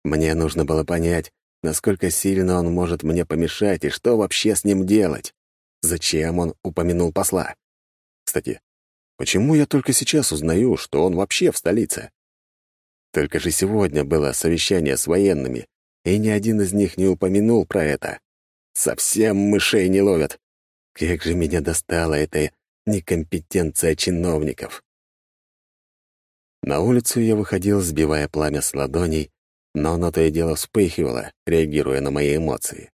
Мне нужно было понять, насколько сильно он может мне помешать и что вообще с ним делать. Зачем он упомянул посла? Кстати, почему я только сейчас узнаю, что он вообще в столице? Только же сегодня было совещание с военными, и ни один из них не упомянул про это. Совсем мышей не ловят. Как же меня достала эта некомпетенция чиновников. На улицу я выходил, сбивая пламя с ладоней, но оно то и дело вспыхивало, реагируя на мои эмоции.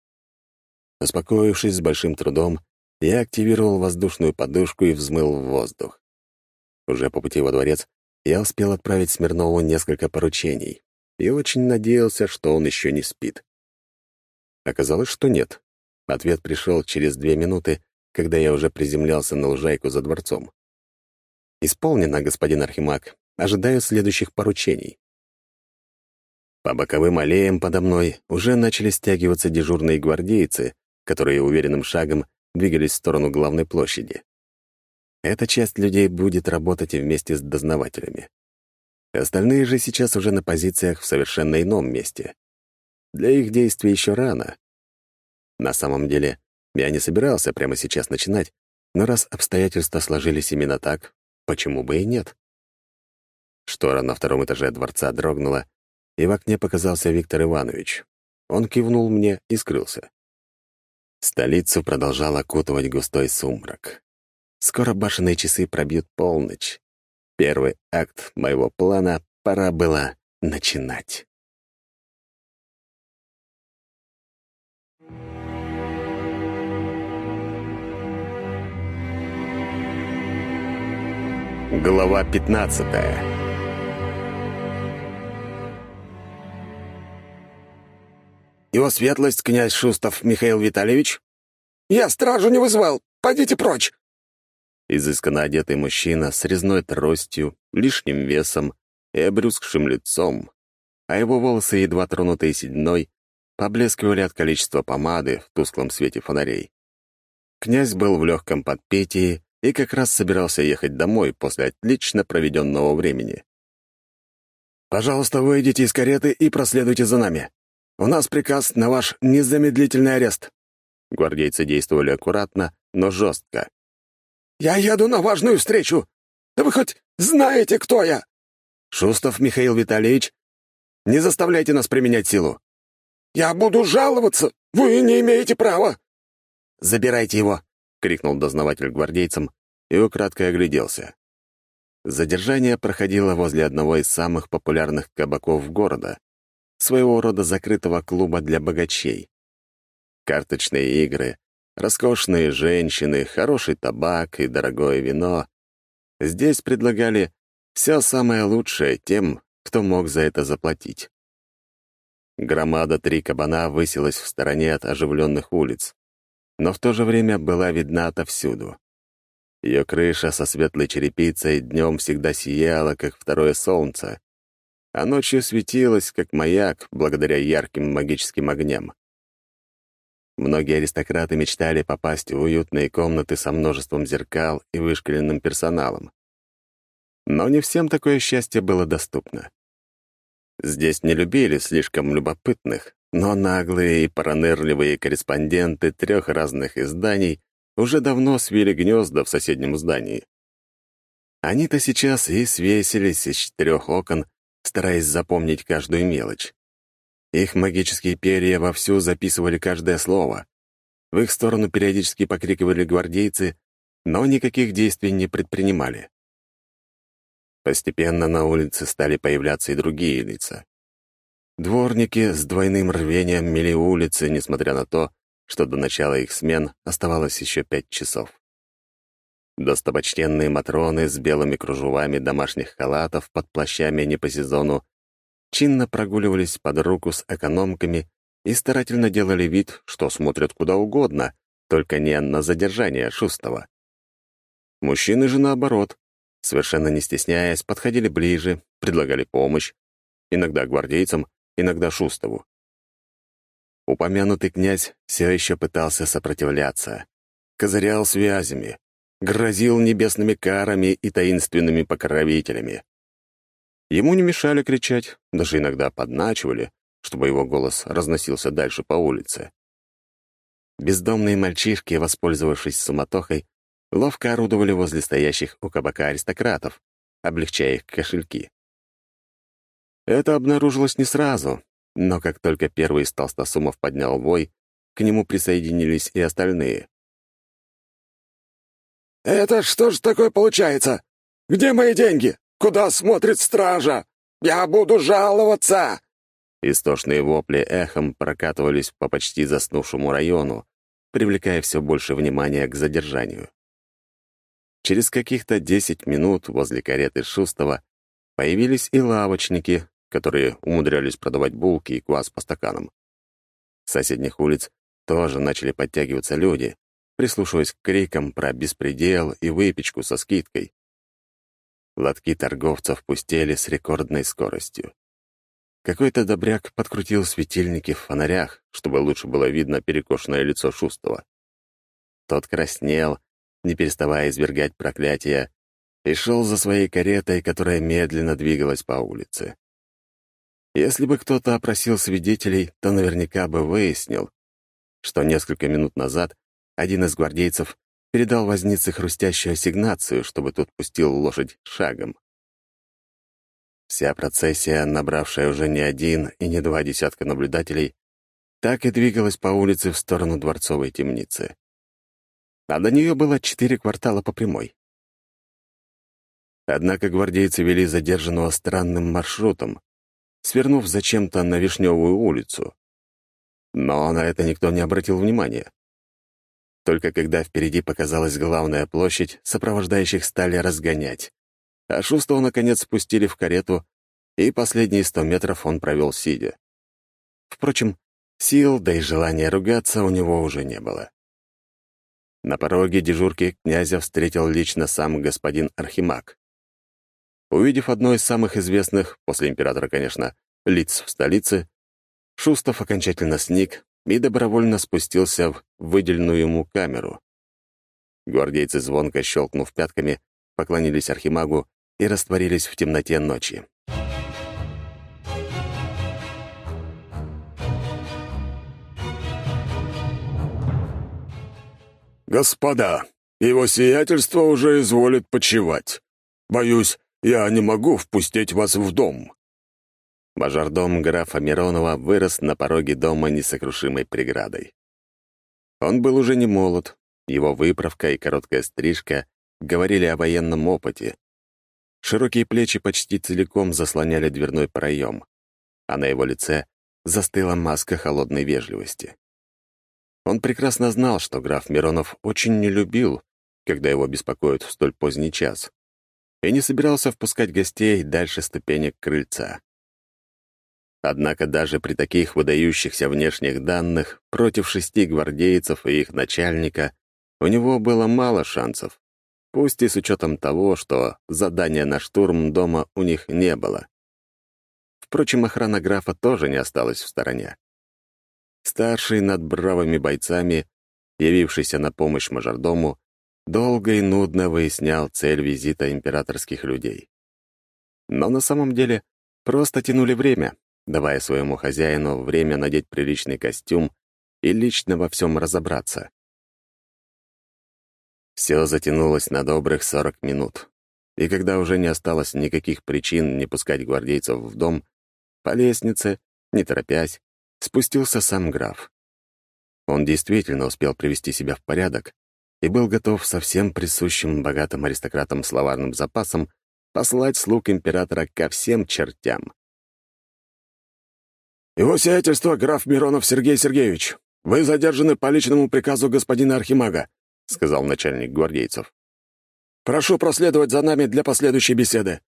Успокоившись с большим трудом, я активировал воздушную подушку и взмыл в воздух. Уже по пути во дворец я успел отправить Смирнову несколько поручений и очень надеялся, что он еще не спит. Оказалось, что нет. Ответ пришел через две минуты, когда я уже приземлялся на лужайку за дворцом. «Исполнено, господин Архимаг. Ожидаю следующих поручений». По боковым аллеям подо мной уже начали стягиваться дежурные гвардейцы, которые уверенным шагом двигались в сторону главной площади. Эта часть людей будет работать вместе с дознавателями. Остальные же сейчас уже на позициях в совершенно ином месте. Для их действий еще рано. На самом деле, я не собирался прямо сейчас начинать, но раз обстоятельства сложились именно так, почему бы и нет? Штора на втором этаже дворца дрогнула, и в окне показался Виктор Иванович. Он кивнул мне и скрылся. Столицу продолжал окутывать густой сумрак. Скоро башенные часы пробьют полночь. Первый акт моего плана пора было начинать. Глава 15 «Его светлость, князь Шустов Михаил Витальевич?» «Я стражу не вызвал! Пойдите прочь!» Изысканно одетый мужчина с резной тростью, лишним весом и обрюзгшим лицом, а его волосы, едва тронутые сединой, поблескивали от количества помады в тусклом свете фонарей. Князь был в легком подпетии и как раз собирался ехать домой после отлично проведенного времени. «Пожалуйста, выйдите из кареты и проследуйте за нами. У нас приказ на ваш незамедлительный арест». Гвардейцы действовали аккуратно, но жестко. «Я еду на важную встречу! Да вы хоть знаете, кто я?» «Шустов Михаил Витальевич, не заставляйте нас применять силу!» «Я буду жаловаться! Вы не имеете права!» «Забирайте его!» — крикнул дознаватель гвардейцам и украдкой огляделся. Задержание проходило возле одного из самых популярных кабаков города, своего рода закрытого клуба для богачей. Карточные игры, Роскошные женщины, хороший табак и дорогое вино. Здесь предлагали все самое лучшее тем, кто мог за это заплатить. Громада «Три кабана» высилась в стороне от оживленных улиц, но в то же время была видна отовсюду. Ее крыша со светлой черепицей днем всегда сияла, как второе солнце, а ночью светилась, как маяк, благодаря ярким магическим огням. Многие аристократы мечтали попасть в уютные комнаты со множеством зеркал и вышкаленным персоналом. Но не всем такое счастье было доступно. Здесь не любили слишком любопытных, но наглые и паранерливые корреспонденты трех разных изданий уже давно свели гнезда в соседнем здании. Они-то сейчас и свесились из четырех окон, стараясь запомнить каждую мелочь. Их магические перья вовсю записывали каждое слово. В их сторону периодически покрикивали гвардейцы, но никаких действий не предпринимали. Постепенно на улице стали появляться и другие лица. Дворники с двойным рвением мели улицы, несмотря на то, что до начала их смен оставалось еще пять часов. Достопочтенные матроны с белыми кружевами домашних халатов под плащами не по сезону чинно прогуливались под руку с экономками и старательно делали вид, что смотрят куда угодно, только не на задержание Шустова. Мужчины же, наоборот, совершенно не стесняясь, подходили ближе, предлагали помощь, иногда гвардейцам, иногда Шустову. Упомянутый князь все еще пытался сопротивляться, козырял связями, грозил небесными карами и таинственными покровителями. Ему не мешали кричать, даже иногда подначивали, чтобы его голос разносился дальше по улице. Бездомные мальчишки, воспользовавшись суматохой, ловко орудовали возле стоящих у кабака аристократов, облегчая их кошельки. Это обнаружилось не сразу, но как только первый из толстосумов поднял вой, к нему присоединились и остальные. «Это что ж такое получается? Где мои деньги?» Куда смотрит стража? Я буду жаловаться!» Истошные вопли эхом прокатывались по почти заснувшему району, привлекая все больше внимания к задержанию. Через каких-то десять минут возле кареты Шустова появились и лавочники, которые умудрялись продавать булки и квас по стаканам. С соседних улиц тоже начали подтягиваться люди, прислушиваясь к крикам про беспредел и выпечку со скидкой. Лотки торговцев пустели с рекордной скоростью. Какой-то добряк подкрутил светильники в фонарях, чтобы лучше было видно перекошенное лицо Шустова. Тот краснел, не переставая извергать проклятия, и шел за своей каретой, которая медленно двигалась по улице. Если бы кто-то опросил свидетелей, то наверняка бы выяснил, что несколько минут назад один из гвардейцев передал вознице хрустящую ассигнацию, чтобы тот пустил лошадь шагом. Вся процессия, набравшая уже не один и не два десятка наблюдателей, так и двигалась по улице в сторону дворцовой темницы. А до нее было четыре квартала по прямой. Однако гвардейцы вели задержанного странным маршрутом, свернув зачем-то на Вишневую улицу. Но на это никто не обратил внимания. Только когда впереди показалась главная площадь, сопровождающих стали разгонять а Шустова, наконец, спустили в карету, и последние сто метров он провел сидя. Впрочем, сил, да и желания ругаться у него уже не было. На пороге дежурки князя встретил лично сам господин Архимаг. Увидев одно из самых известных, после императора, конечно, лиц в столице, Шустов окончательно сник и добровольно спустился в выделенную ему камеру. Гвардейцы, звонко щелкнув пятками, поклонились Архимагу и растворились в темноте ночи. «Господа, его сиятельство уже изволит почевать. Боюсь, я не могу впустить вас в дом». Мажордом графа Миронова вырос на пороге дома несокрушимой преградой. Он был уже не молод, его выправка и короткая стрижка говорили о военном опыте, Широкие плечи почти целиком заслоняли дверной проем, а на его лице застыла маска холодной вежливости. Он прекрасно знал, что граф Миронов очень не любил, когда его беспокоят в столь поздний час, и не собирался впускать гостей дальше ступенек крыльца. Однако даже при таких выдающихся внешних данных против шести гвардейцев и их начальника у него было мало шансов пусть и с учетом того, что задания на штурм дома у них не было. Впрочем, охрана графа тоже не осталась в стороне. Старший над бравыми бойцами, явившийся на помощь мажордому, долго и нудно выяснял цель визита императорских людей. Но на самом деле просто тянули время, давая своему хозяину время надеть приличный костюм и лично во всем разобраться. Все затянулось на добрых сорок минут. И когда уже не осталось никаких причин не пускать гвардейцев в дом, по лестнице, не торопясь, спустился сам граф. Он действительно успел привести себя в порядок и был готов со всем присущим богатым аристократам словарным запасом послать слуг императора ко всем чертям. «Его сиятельство, граф Миронов Сергей Сергеевич, вы задержаны по личному приказу господина Архимага», — сказал начальник гвардейцев. «Прошу проследовать за нами для последующей беседы».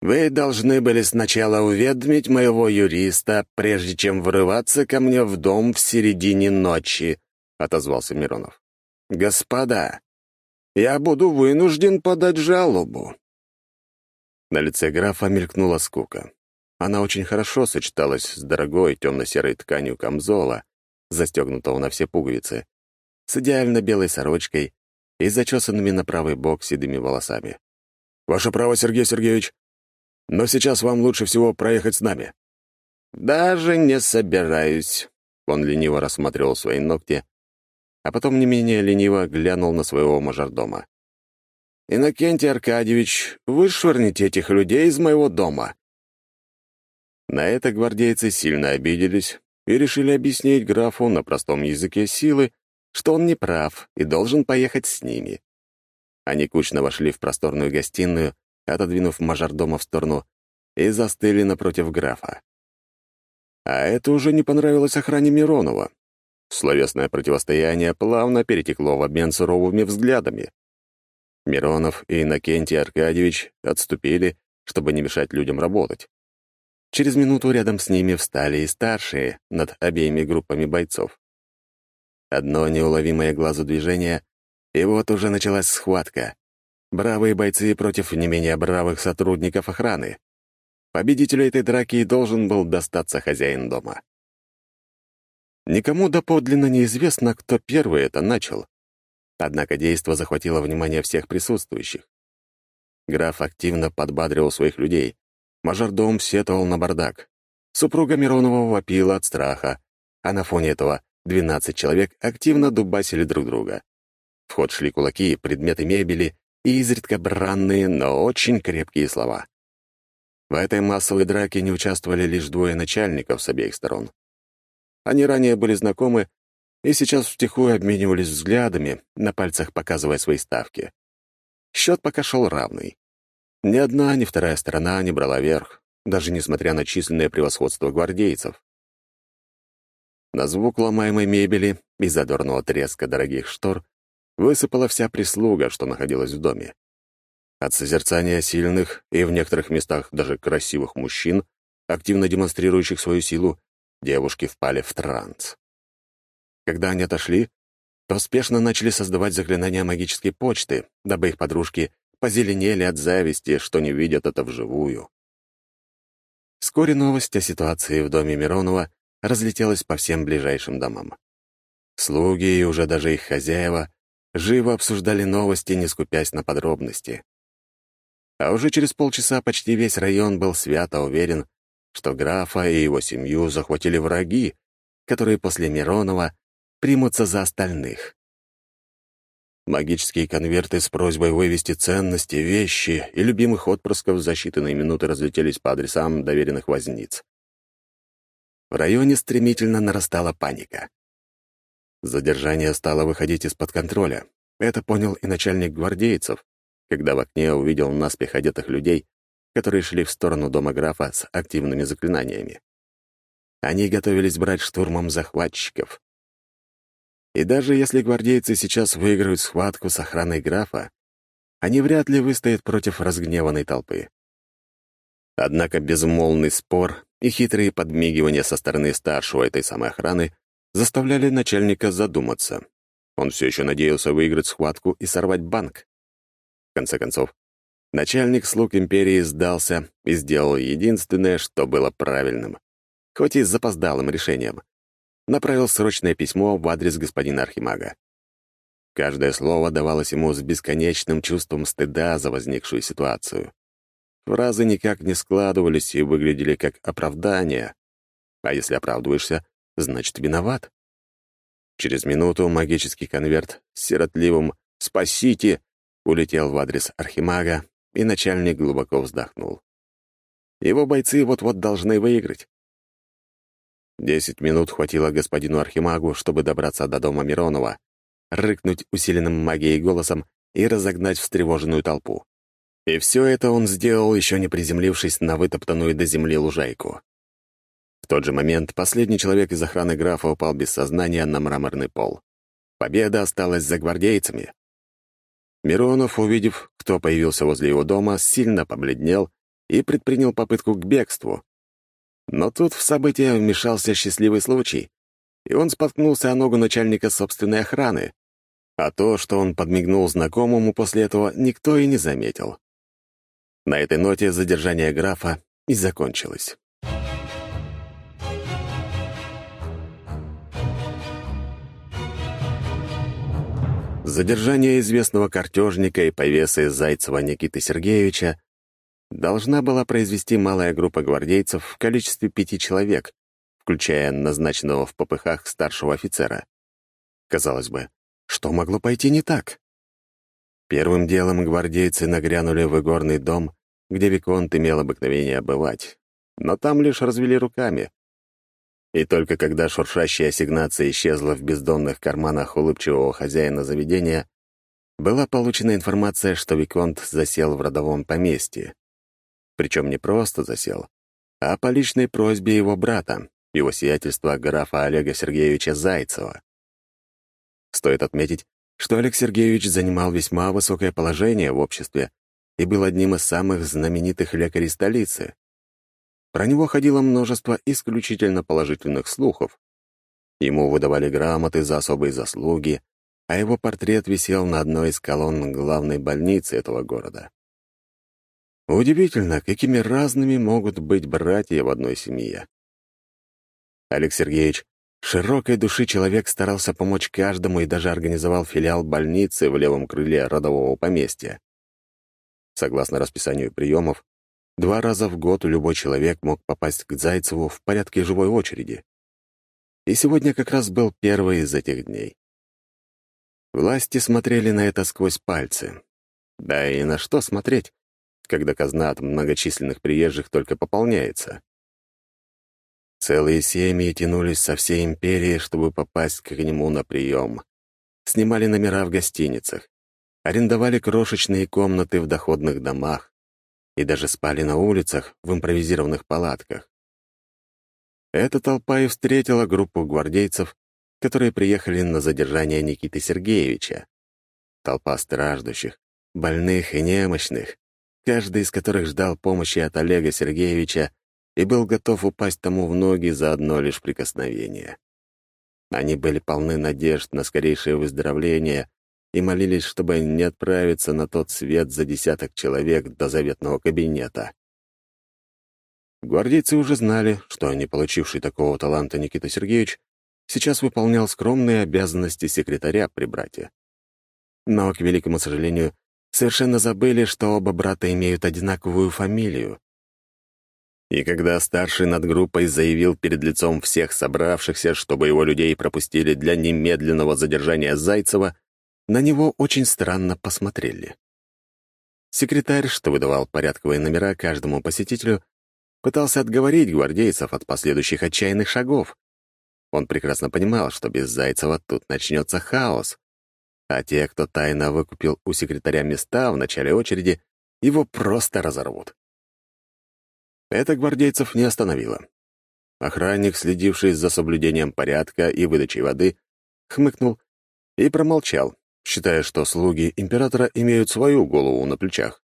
«Вы должны были сначала уведомить моего юриста, прежде чем врываться ко мне в дом в середине ночи», — отозвался Миронов. «Господа, я буду вынужден подать жалобу». На лице графа мелькнула скука. Она очень хорошо сочеталась с дорогой темно-серой тканью камзола, застегнутого на все пуговицы, с идеально белой сорочкой и зачесанными на правый бок седыми волосами. «Ваше право, Сергей Сергеевич. Но сейчас вам лучше всего проехать с нами». «Даже не собираюсь». Он лениво рассматривал свои ногти, а потом не менее лениво глянул на своего мажордома. «Иннокентий Аркадьевич, вышвырните этих людей из моего дома». На это гвардейцы сильно обиделись и решили объяснить графу на простом языке силы, что он не прав и должен поехать с ними. Они кучно вошли в просторную гостиную, отодвинув мажордома в сторону, и застыли напротив графа. А это уже не понравилось охране Миронова. Словесное противостояние плавно перетекло в обмен суровыми взглядами. Миронов и Иннокентий Аркадьевич отступили, чтобы не мешать людям работать. Через минуту рядом с ними встали и старшие над обеими группами бойцов. Одно неуловимое глазу движение, и вот уже началась схватка. Бравые бойцы против не менее бравых сотрудников охраны. Победителю этой драки должен был достаться хозяин дома. Никому доподлинно неизвестно, кто первый это начал. Однако действо захватило внимание всех присутствующих. Граф активно подбадривал своих людей. Мажордом сетовал на бардак. Супруга Миронова вопила от страха, а на фоне этого 12 человек активно дубасили друг друга. В ход шли кулаки, предметы мебели и изредка бранные, но очень крепкие слова. В этой массовой драке не участвовали лишь двое начальников с обеих сторон. Они ранее были знакомы и сейчас втихую обменивались взглядами, на пальцах показывая свои ставки. Счет пока шел равный. Ни одна, ни вторая сторона не брала верх, даже несмотря на численное превосходство гвардейцев. На звук ломаемой мебели и задорного треска дорогих штор высыпала вся прислуга, что находилась в доме. От созерцания сильных и в некоторых местах даже красивых мужчин, активно демонстрирующих свою силу, девушки впали в транс. Когда они отошли, то спешно начали создавать заклинания магической почты, дабы их подружки позеленели от зависти, что не видят это вживую. Вскоре новость о ситуации в доме Миронова разлетелась по всем ближайшим домам. Слуги и уже даже их хозяева живо обсуждали новости, не скупясь на подробности. А уже через полчаса почти весь район был свято уверен, что графа и его семью захватили враги, которые после Миронова примутся за остальных. Магические конверты с просьбой вывести ценности, вещи и любимых отпрысков за считанные минуты разлетелись по адресам доверенных возниц. В районе стремительно нарастала паника. Задержание стало выходить из-под контроля. Это понял и начальник гвардейцев, когда в окне увидел наспех одетых людей, которые шли в сторону дома графа с активными заклинаниями. Они готовились брать штурмом захватчиков. И даже если гвардейцы сейчас выиграют схватку с охраной графа, они вряд ли выстоят против разгневанной толпы. Однако безмолвный спор и хитрые подмигивания со стороны старшего этой самой охраны заставляли начальника задуматься. Он все еще надеялся выиграть схватку и сорвать банк. В конце концов, начальник слуг империи сдался и сделал единственное, что было правильным, хоть и с запоздалым решением. Направил срочное письмо в адрес господина Архимага. Каждое слово давалось ему с бесконечным чувством стыда за возникшую ситуацию. Фразы никак не складывались и выглядели как оправдание. А если оправдываешься, значит, виноват. Через минуту магический конверт с сиротливым «Спасите!» улетел в адрес Архимага, и начальник глубоко вздохнул. Его бойцы вот-вот должны выиграть. Десять минут хватило господину Архимагу, чтобы добраться до дома Миронова, рыкнуть усиленным магией голосом и разогнать встревоженную толпу. И все это он сделал, еще не приземлившись на вытоптанную до земли лужайку. В тот же момент последний человек из охраны графа упал без сознания на мраморный пол. Победа осталась за гвардейцами. Миронов, увидев, кто появился возле его дома, сильно побледнел и предпринял попытку к бегству. Но тут в событие вмешался счастливый случай, и он споткнулся о ногу начальника собственной охраны. А то, что он подмигнул знакомому после этого, никто и не заметил. На этой ноте задержание графа и закончилось. Задержание известного картежника и повесы Зайцева Никиты Сергеевича должна была произвести малая группа гвардейцев в количестве пяти человек, включая назначенного в попыхах старшего офицера. Казалось бы, что могло пойти не так? Первым делом гвардейцы нагрянули в игорный дом где Виконт имел обыкновение бывать, но там лишь развели руками. И только когда шуршащая ассигнация исчезла в бездонных карманах улыбчивого хозяина заведения, была получена информация, что Виконт засел в родовом поместье. Причем не просто засел, а по личной просьбе его брата, его сиятельства графа Олега Сергеевича Зайцева. Стоит отметить, что Олег Сергеевич занимал весьма высокое положение в обществе и был одним из самых знаменитых лекарей столицы. Про него ходило множество исключительно положительных слухов. Ему выдавали грамоты за особые заслуги, а его портрет висел на одной из колонн главной больницы этого города. Удивительно, какими разными могут быть братья в одной семье. Олег Сергеевич, широкой души человек, старался помочь каждому и даже организовал филиал больницы в левом крыле родового поместья. Согласно расписанию приемов, два раза в год любой человек мог попасть к Зайцеву в порядке живой очереди. И сегодня как раз был первый из этих дней. Власти смотрели на это сквозь пальцы. Да и на что смотреть, когда казна от многочисленных приезжих только пополняется. Целые семьи тянулись со всей империи, чтобы попасть к нему на прием. Снимали номера в гостиницах, арендовали крошечные комнаты в доходных домах и даже спали на улицах в импровизированных палатках. Эта толпа и встретила группу гвардейцев, которые приехали на задержание Никиты Сергеевича. Толпа страждущих, больных и немощных, каждый из которых ждал помощи от Олега Сергеевича и был готов упасть тому в ноги за одно лишь прикосновение. Они были полны надежд на скорейшее выздоровление и молились, чтобы не отправиться на тот свет за десяток человек до заветного кабинета. Гвардейцы уже знали, что не получивший такого таланта Никита Сергеевич сейчас выполнял скромные обязанности секретаря при брате. Но, к великому сожалению, совершенно забыли, что оба брата имеют одинаковую фамилию. И когда старший над группой заявил перед лицом всех собравшихся, чтобы его людей пропустили для немедленного задержания Зайцева, на него очень странно посмотрели. Секретарь, что выдавал порядковые номера каждому посетителю, пытался отговорить гвардейцев от последующих отчаянных шагов. Он прекрасно понимал, что без Зайцева тут начнется хаос, а те, кто тайно выкупил у секретаря места в начале очереди, его просто разорвут. Это гвардейцев не остановило. Охранник, следивший за соблюдением порядка и выдачей воды, хмыкнул и промолчал, считая, что слуги императора имеют свою голову на плечах.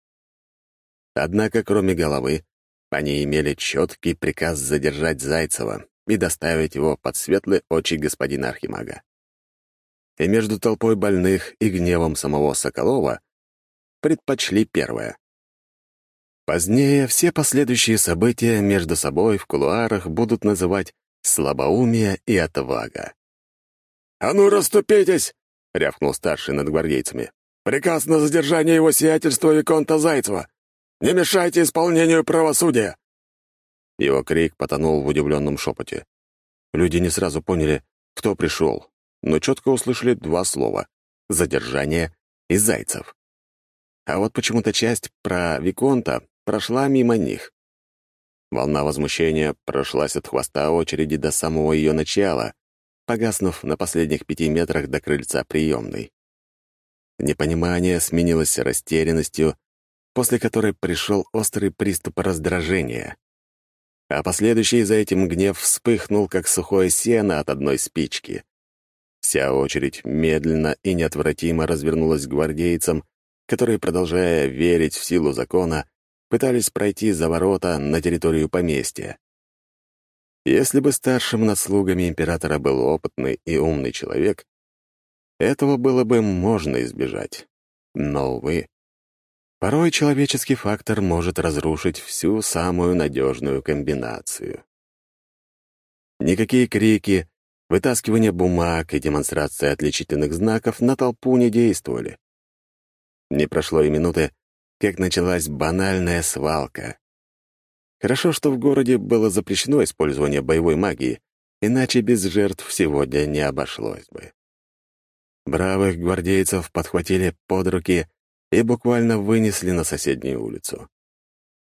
Однако, кроме головы, они имели четкий приказ задержать Зайцева и доставить его под светлые очи господина Архимага и между толпой больных и гневом самого Соколова предпочли первое. Позднее все последующие события между собой в кулуарах будут называть слабоумие и отвага. «А ну, расступитесь!» — рявкнул старший над гвардейцами. «Приказ на задержание его сиятельства Виконта Зайцева! Не мешайте исполнению правосудия!» Его крик потонул в удивленном шепоте. Люди не сразу поняли, кто пришел, но четко услышали два слова — «задержание» и «зайцев». А вот почему-то часть про Виконта прошла мимо них. Волна возмущения прошлась от хвоста очереди до самого ее начала, погаснув на последних пяти метрах до крыльца приемной. Непонимание сменилось растерянностью, после которой пришел острый приступ раздражения. А последующий за этим гнев вспыхнул, как сухое сено от одной спички. Вся очередь медленно и неотвратимо развернулась к гвардейцам, которые, продолжая верить в силу закона, пытались пройти за ворота на территорию поместья. Если бы старшим над слугами императора был опытный и умный человек, этого было бы можно избежать. Но, увы, порой человеческий фактор может разрушить всю самую надежную комбинацию. Никакие крики, Вытаскивание бумаг и демонстрация отличительных знаков на толпу не действовали. Не прошло и минуты, как началась банальная свалка. Хорошо, что в городе было запрещено использование боевой магии, иначе без жертв сегодня не обошлось бы. Бравых гвардейцев подхватили под руки и буквально вынесли на соседнюю улицу.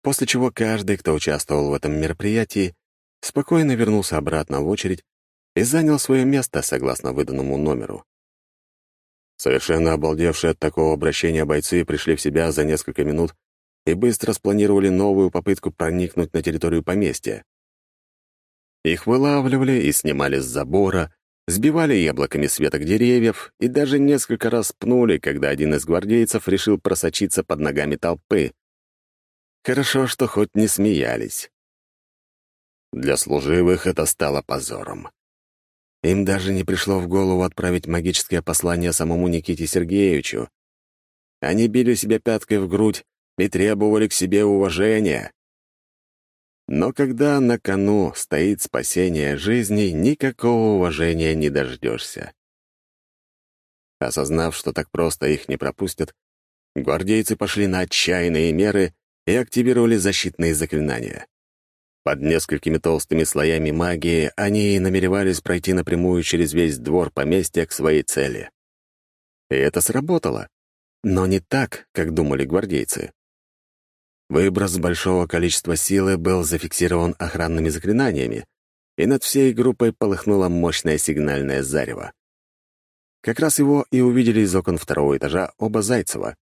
После чего каждый, кто участвовал в этом мероприятии, спокойно вернулся обратно в очередь и занял свое место согласно выданному номеру. Совершенно обалдевшие от такого обращения бойцы пришли в себя за несколько минут и быстро спланировали новую попытку проникнуть на территорию поместья. Их вылавливали и снимали с забора, сбивали яблоками с веток деревьев и даже несколько раз пнули, когда один из гвардейцев решил просочиться под ногами толпы. Хорошо, что хоть не смеялись. Для служивых это стало позором. Им даже не пришло в голову отправить магическое послание самому Никите Сергеевичу. Они били себя пяткой в грудь и требовали к себе уважения. Но когда на кону стоит спасение жизни, никакого уважения не дождешься. Осознав, что так просто их не пропустят, гвардейцы пошли на отчаянные меры и активировали защитные заклинания. Под несколькими толстыми слоями магии они намеревались пройти напрямую через весь двор поместья к своей цели. И это сработало, но не так, как думали гвардейцы. Выброс большого количества силы был зафиксирован охранными заклинаниями, и над всей группой полыхнуло мощное сигнальное зарево. Как раз его и увидели из окон второго этажа оба Зайцева.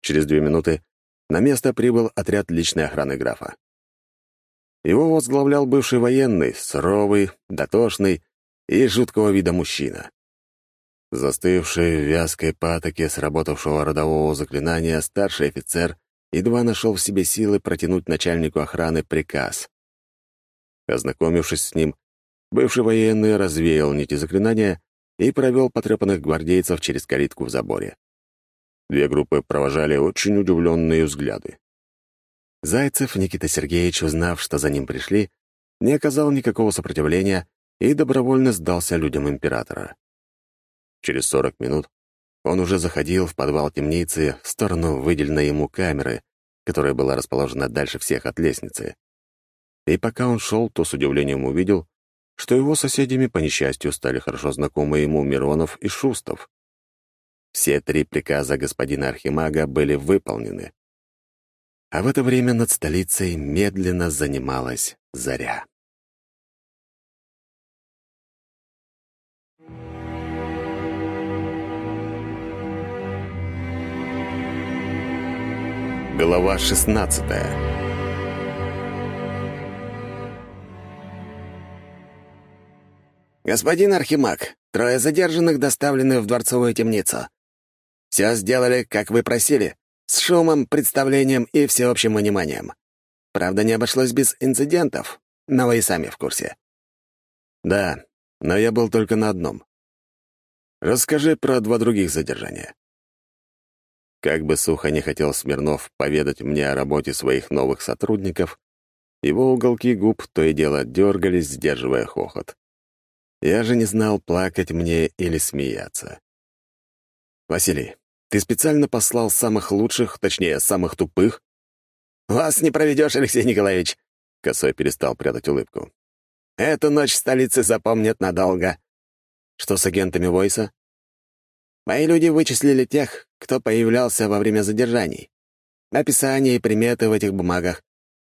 Через две минуты на место прибыл отряд личной охраны графа. Его возглавлял бывший военный, суровый, дотошный и жуткого вида мужчина. Застывший в вязкой патоке сработавшего родового заклинания старший офицер едва нашел в себе силы протянуть начальнику охраны приказ. Ознакомившись с ним, бывший военный развеял нити заклинания и провел потрепанных гвардейцев через калитку в заборе. Две группы провожали очень удивленные взгляды. Зайцев Никита Сергеевич, узнав, что за ним пришли, не оказал никакого сопротивления и добровольно сдался людям императора. Через 40 минут он уже заходил в подвал темницы в сторону выделенной ему камеры, которая была расположена дальше всех от лестницы. И пока он шел, то с удивлением увидел, что его соседями, по несчастью, стали хорошо знакомы ему Миронов и Шустов. Все три приказа господина Архимага были выполнены. А в это время над столицей медленно занималась заря. Глава 16 «Господин Архимаг, трое задержанных доставлены в дворцовую темницу. Все сделали, как вы просили. С шумом, представлением и всеобщим вниманием. Правда, не обошлось без инцидентов, но вы и сами в курсе. Да, но я был только на одном. Расскажи про два других задержания. Как бы сухо не хотел Смирнов поведать мне о работе своих новых сотрудников, его уголки губ то и дело дергались, сдерживая хохот. Я же не знал, плакать мне или смеяться. «Василий, ты специально послал самых лучших, точнее, самых тупых?» «Вас не проведешь, Алексей Николаевич!» Косой перестал прятать улыбку. «Эту ночь столицы запомнят надолго». «Что с агентами Войса?» «Мои люди вычислили тех, кто появлялся во время задержаний. Описание и приметы в этих бумагах».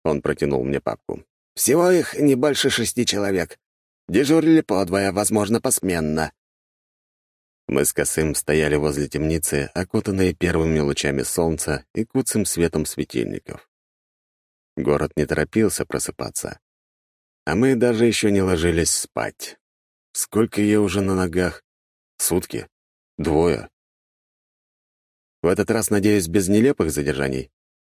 Он протянул мне папку. «Всего их не больше шести человек. Дежурили подвое, возможно, посменно. Мы с Косым стояли возле темницы, окутанные первыми лучами солнца и куцым светом светильников. Город не торопился просыпаться. А мы даже еще не ложились спать. Сколько я уже на ногах? Сутки? Двое? В этот раз, надеюсь, без нелепых задержаний?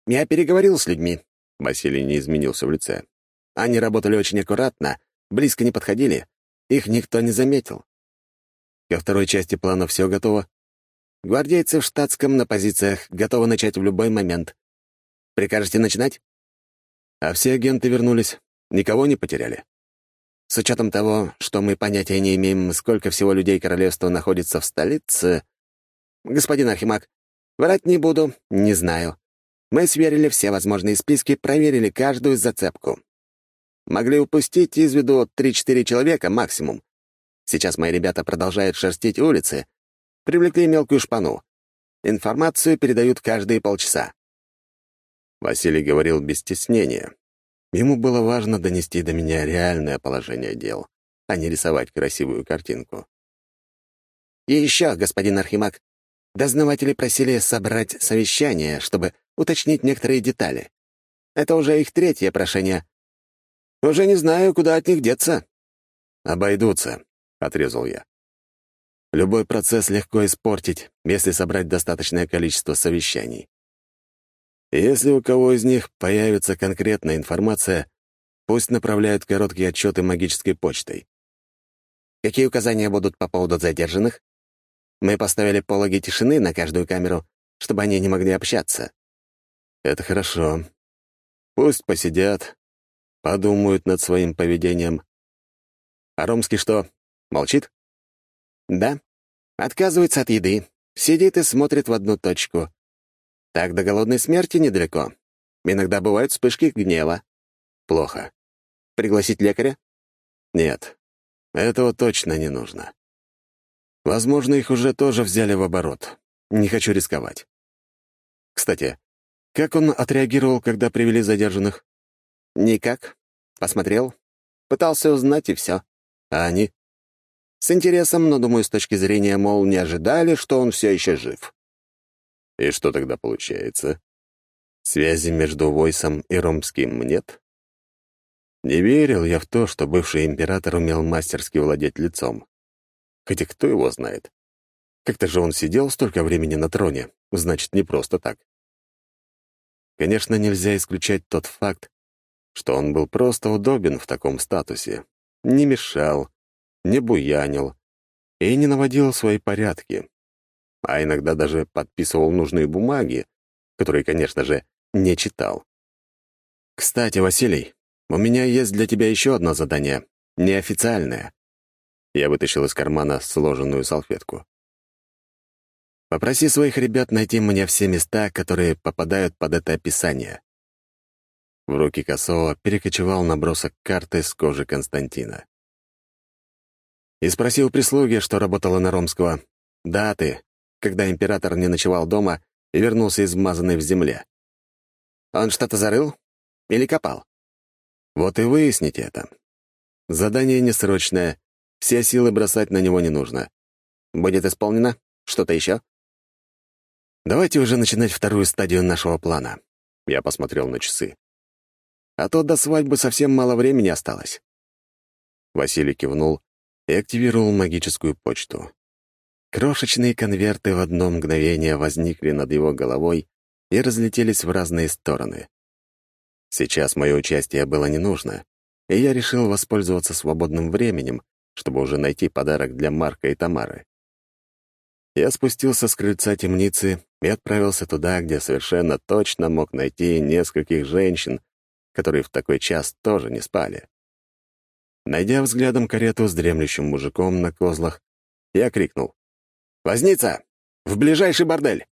Я переговорил с людьми. Василий не изменился в лице. Они работали очень аккуратно, близко не подходили. Их никто не заметил. Ко второй части плана все готово. Гвардейцы в штатском на позициях готовы начать в любой момент. Прикажете начинать? А все агенты вернулись. Никого не потеряли. С учетом того, что мы понятия не имеем, сколько всего людей королевства находится в столице... Господин Архимаг, врать не буду, не знаю. Мы сверили все возможные списки, проверили каждую зацепку. Могли упустить из виду 3-4 человека максимум. Сейчас мои ребята продолжают шерстить улицы. Привлекли мелкую шпану. Информацию передают каждые полчаса. Василий говорил без стеснения. Ему было важно донести до меня реальное положение дел, а не рисовать красивую картинку. И еще, господин Архимаг, дознаватели просили собрать совещание, чтобы уточнить некоторые детали. Это уже их третье прошение. Уже не знаю, куда от них деться». «Обойдутся», — отрезал я. «Любой процесс легко испортить, если собрать достаточное количество совещаний. если у кого из них появится конкретная информация, пусть направляют короткие отчеты магической почтой. Какие указания будут по поводу задержанных? Мы поставили пологи тишины на каждую камеру, чтобы они не могли общаться. Это хорошо. Пусть посидят, подумают над своим поведением. А Ромский что, молчит? Да. Отказывается от еды. Сидит и смотрит в одну точку. Так до голодной смерти недалеко. Иногда бывают вспышки гнева. Плохо. Пригласить лекаря? Нет, этого точно не нужно. Возможно, их уже тоже взяли в оборот. Не хочу рисковать. Кстати, как он отреагировал, когда привели задержанных? Никак. Посмотрел. Пытался узнать, и все. А они? С интересом, но, думаю, с точки зрения, мол, не ожидали, что он все еще жив. И что тогда получается? Связи между Войсом и Ромским нет? Не верил я в то, что бывший император умел мастерски владеть лицом. Хотя кто его знает? Как-то же он сидел столько времени на троне, значит, не просто так. Конечно, нельзя исключать тот факт, что он был просто удобен в таком статусе, не мешал, не буянил и не наводил свои порядки, а иногда даже подписывал нужные бумаги, которые, конечно же, не читал. «Кстати, Василий, у меня есть для тебя еще одно задание, неофициальное». Я вытащил из кармана сложенную салфетку. Попроси своих ребят найти мне все места, которые попадают под это описание. В руки Косова перекочевал набросок карты с кожи Константина. И спросил прислуги, что работала на Ромского, даты, когда император не ночевал дома и вернулся измазанный в земле. Он что-то зарыл или копал? Вот и выясните это. Задание несрочное, все силы бросать на него не нужно. Будет исполнено? Что-то еще? Давайте уже начинать вторую стадию нашего плана. Я посмотрел на часы. А то до свадьбы совсем мало времени осталось. Василий кивнул и активировал магическую почту. Крошечные конверты в одно мгновение возникли над его головой и разлетелись в разные стороны. Сейчас мое участие было не нужно, и я решил воспользоваться свободным временем, чтобы уже найти подарок для Марка и Тамары. Я спустился с крыльца темницы и отправился туда, где совершенно точно мог найти нескольких женщин, которые в такой час тоже не спали. Найдя взглядом карету с дремлющим мужиком на козлах, я крикнул. «Возница! В ближайший бордель!»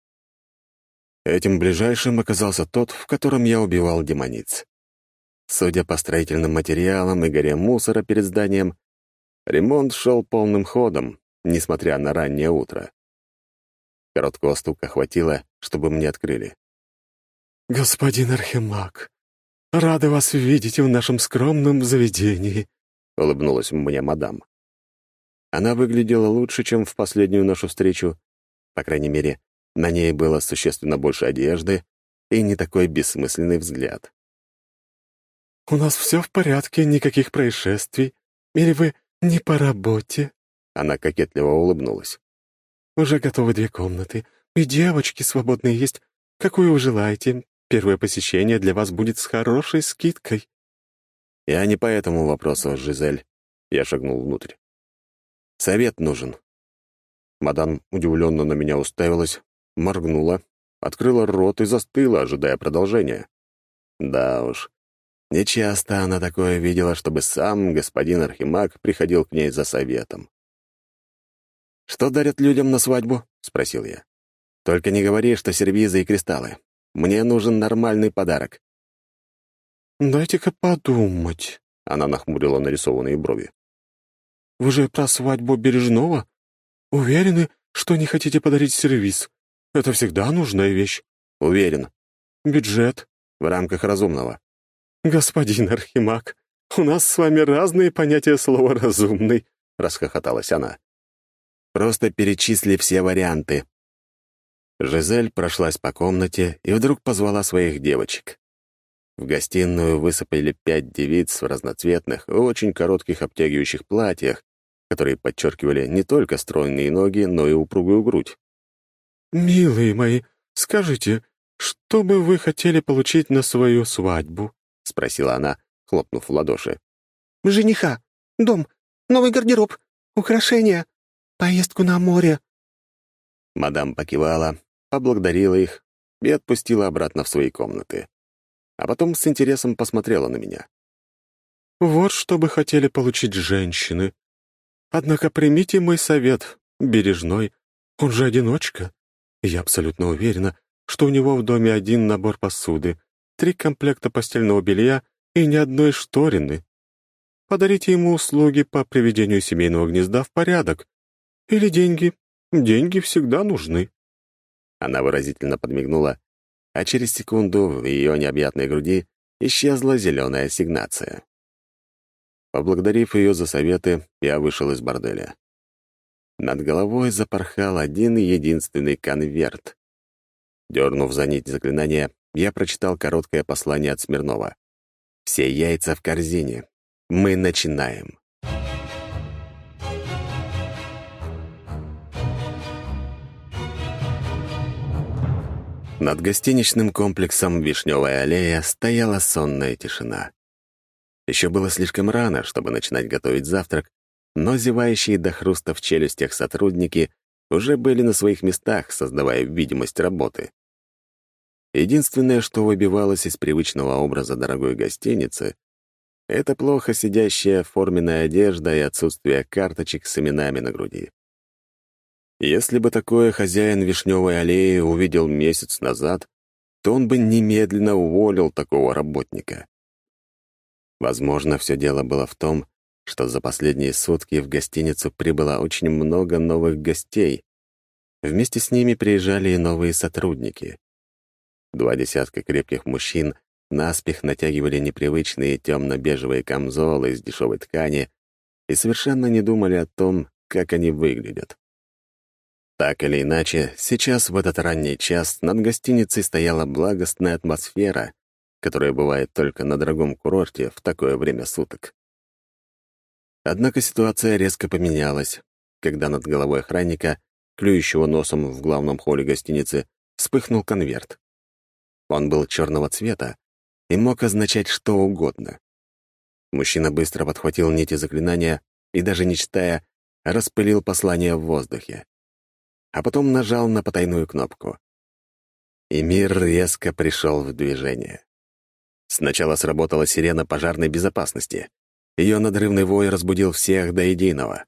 Этим ближайшим оказался тот, в котором я убивал демониц. Судя по строительным материалам и горе мусора перед зданием, ремонт шел полным ходом, несмотря на раннее утро. Короткого стука хватило, чтобы мне открыли. «Господин Архимаг, рада вас видеть в нашем скромном заведении», — улыбнулась мне мадам. Она выглядела лучше, чем в последнюю нашу встречу. По крайней мере, на ней было существенно больше одежды и не такой бессмысленный взгляд. «У нас все в порядке, никаких происшествий. Или вы не по работе?» Она кокетливо улыбнулась. Уже готовы две комнаты. И девочки свободные есть. Какую вы желаете? Первое посещение для вас будет с хорошей скидкой». «Я не по этому вопросу, Жизель». Я шагнул внутрь. «Совет нужен». Мадам удивленно на меня уставилась, моргнула, открыла рот и застыла, ожидая продолжения. Да уж, нечасто она такое видела, чтобы сам господин Архимаг приходил к ней за советом. «Что дарят людям на свадьбу?» — спросил я. «Только не говори, что сервизы и кристаллы. Мне нужен нормальный подарок». «Дайте-ка подумать», — она нахмурила нарисованные брови. «Вы же про свадьбу Бережного? Уверены, что не хотите подарить сервиз? Это всегда нужная вещь». «Уверен». «Бюджет?» «В рамках разумного». «Господин Архимаг, у нас с вами разные понятия слова «разумный», — расхохоталась она. Просто перечисли все варианты». Жизель прошлась по комнате и вдруг позвала своих девочек. В гостиную высыпали пять девиц в разноцветных, очень коротких обтягивающих платьях, которые подчеркивали не только стройные ноги, но и упругую грудь. «Милые мои, скажите, что бы вы хотели получить на свою свадьбу?» — спросила она, хлопнув в ладоши. «Жениха, дом, новый гардероб, украшения, поездку на море». Мадам покивала, поблагодарила их и отпустила обратно в свои комнаты. А потом с интересом посмотрела на меня. «Вот что бы хотели получить женщины. Однако примите мой совет, бережной, он же одиночка. Я абсолютно уверена, что у него в доме один набор посуды, три комплекта постельного белья и ни одной шторины. Подарите ему услуги по приведению семейного гнезда в порядок. Или деньги. Деньги всегда нужны». Она выразительно подмигнула, а через секунду в ее необъятной груди исчезла зеленая ассигнация. Поблагодарив ее за советы, я вышел из борделя. Над головой запорхал один единственный конверт. Дернув за нить заклинания, я прочитал короткое послание от Смирнова. «Все яйца в корзине. Мы начинаем». Над гостиничным комплексом «Вишневая аллея» стояла сонная тишина. Еще было слишком рано, чтобы начинать готовить завтрак, но зевающие до хруста в челюстях сотрудники уже были на своих местах, создавая видимость работы. Единственное, что выбивалось из привычного образа дорогой гостиницы, это плохо сидящая форменная одежда и отсутствие карточек с именами на груди. Если бы такое хозяин Вишневой аллеи увидел месяц назад, то он бы немедленно уволил такого работника. Возможно, все дело было в том, что за последние сутки в гостиницу прибыло очень много новых гостей. Вместе с ними приезжали и новые сотрудники. Два десятка крепких мужчин наспех натягивали непривычные темно-бежевые камзолы из дешевой ткани и совершенно не думали о том, как они выглядят. Так или иначе, сейчас в этот ранний час над гостиницей стояла благостная атмосфера, которая бывает только на дорогом курорте в такое время суток. Однако ситуация резко поменялась, когда над головой охранника, клюющего носом в главном холле гостиницы, вспыхнул конверт. Он был черного цвета и мог означать что угодно. Мужчина быстро подхватил нити заклинания и, даже не читая, распылил послание в воздухе а потом нажал на потайную кнопку. И мир резко пришел в движение. Сначала сработала сирена пожарной безопасности. Ее надрывный вой разбудил всех до единого.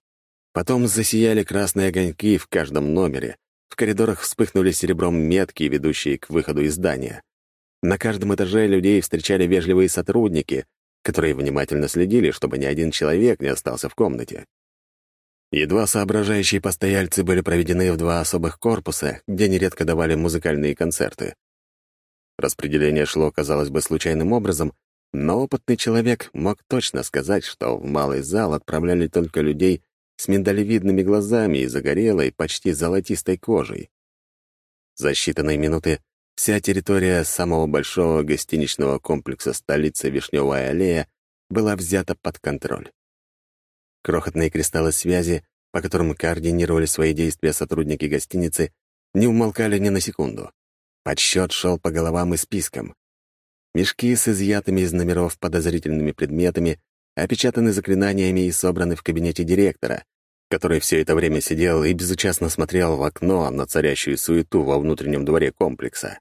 Потом засияли красные огоньки в каждом номере. В коридорах вспыхнули серебром метки, ведущие к выходу из здания. На каждом этаже людей встречали вежливые сотрудники, которые внимательно следили, чтобы ни один человек не остался в комнате. Едва соображающие постояльцы были проведены в два особых корпуса, где нередко давали музыкальные концерты. Распределение шло, казалось бы, случайным образом, но опытный человек мог точно сказать, что в малый зал отправляли только людей с миндалевидными глазами и загорелой, почти золотистой кожей. За считанные минуты вся территория самого большого гостиничного комплекса столицы Вишневая аллея была взята под контроль. Крохотные кристаллы связи, по которым координировали свои действия сотрудники гостиницы, не умолкали ни на секунду. Подсчет шел по головам и спискам. Мешки с изъятыми из номеров подозрительными предметами опечатаны заклинаниями и собраны в кабинете директора, который все это время сидел и безучастно смотрел в окно на царящую суету во внутреннем дворе комплекса.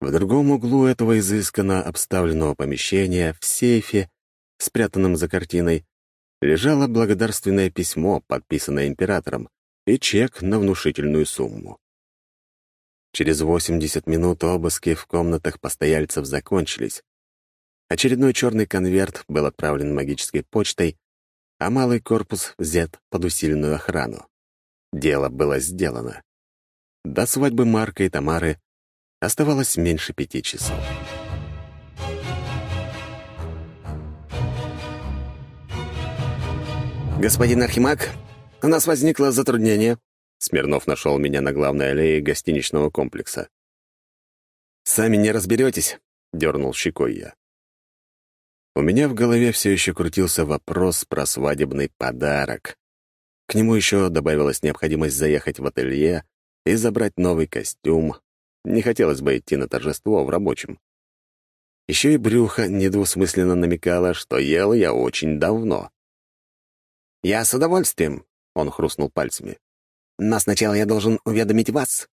В другом углу этого изысканно обставленного помещения, в сейфе, спрятанном за картиной, лежало благодарственное письмо, подписанное императором, и чек на внушительную сумму. Через 80 минут обыски в комнатах постояльцев закончились. Очередной черный конверт был отправлен магической почтой, а малый корпус взят под усиленную охрану. Дело было сделано. До свадьбы Марка и Тамары оставалось меньше пяти часов. «Господин Архимаг, у нас возникло затруднение». Смирнов нашел меня на главной аллее гостиничного комплекса. «Сами не разберетесь. — дернул щекой я. У меня в голове все еще крутился вопрос про свадебный подарок. К нему еще добавилась необходимость заехать в ателье и забрать новый костюм. Не хотелось бы идти на торжество в рабочем. Еще и брюхо недвусмысленно намекало, что ел я очень давно. «Я с удовольствием», — он хрустнул пальцами. «Но сначала я должен уведомить вас».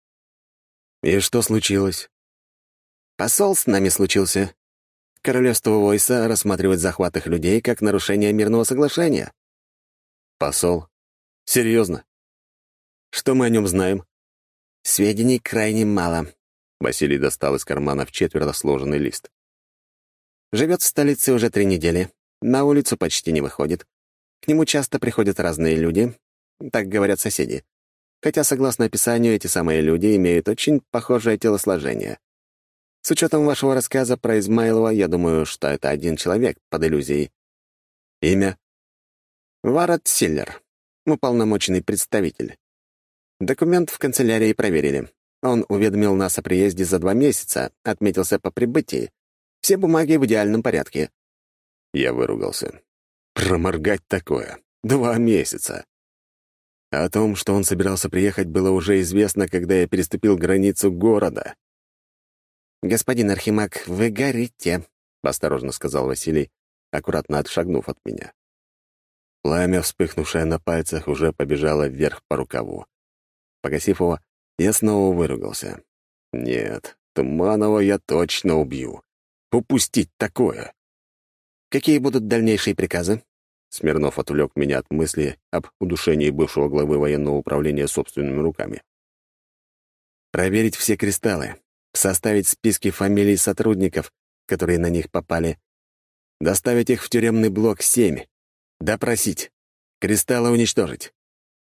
«И что случилось?» «Посол с нами случился. Королевство Войса рассматривает захват их людей как нарушение мирного соглашения». «Посол? Серьезно? Что мы о нем знаем?» «Сведений крайне мало», — Василий достал из кармана в четверо сложенный лист. «Живет в столице уже три недели, на улицу почти не выходит, к нему часто приходят разные люди, так говорят соседи. Хотя, согласно описанию, эти самые люди имеют очень похожее телосложение. С учетом вашего рассказа про Измайлова, я думаю, что это один человек под иллюзией. Имя? Варат Силлер, уполномоченный представитель. Документ в канцелярии проверили. Он уведомил нас о приезде за два месяца, отметился по прибытии. Все бумаги в идеальном порядке. Я выругался. Проморгать такое. Два месяца. О том, что он собирался приехать, было уже известно, когда я переступил границу города. «Господин Архимаг, вы горите», — осторожно сказал Василий, аккуратно отшагнув от меня. Пламя, вспыхнувшее на пальцах, уже побежало вверх по рукаву. Погасив его, я снова выругался. «Нет, Туманова я точно убью. Упустить такое!» «Какие будут дальнейшие приказы?» Смирнов отвлек меня от мысли об удушении бывшего главы военного управления собственными руками. «Проверить все кристаллы, составить списки фамилий сотрудников, которые на них попали, доставить их в тюремный блок 7, допросить, кристаллы уничтожить.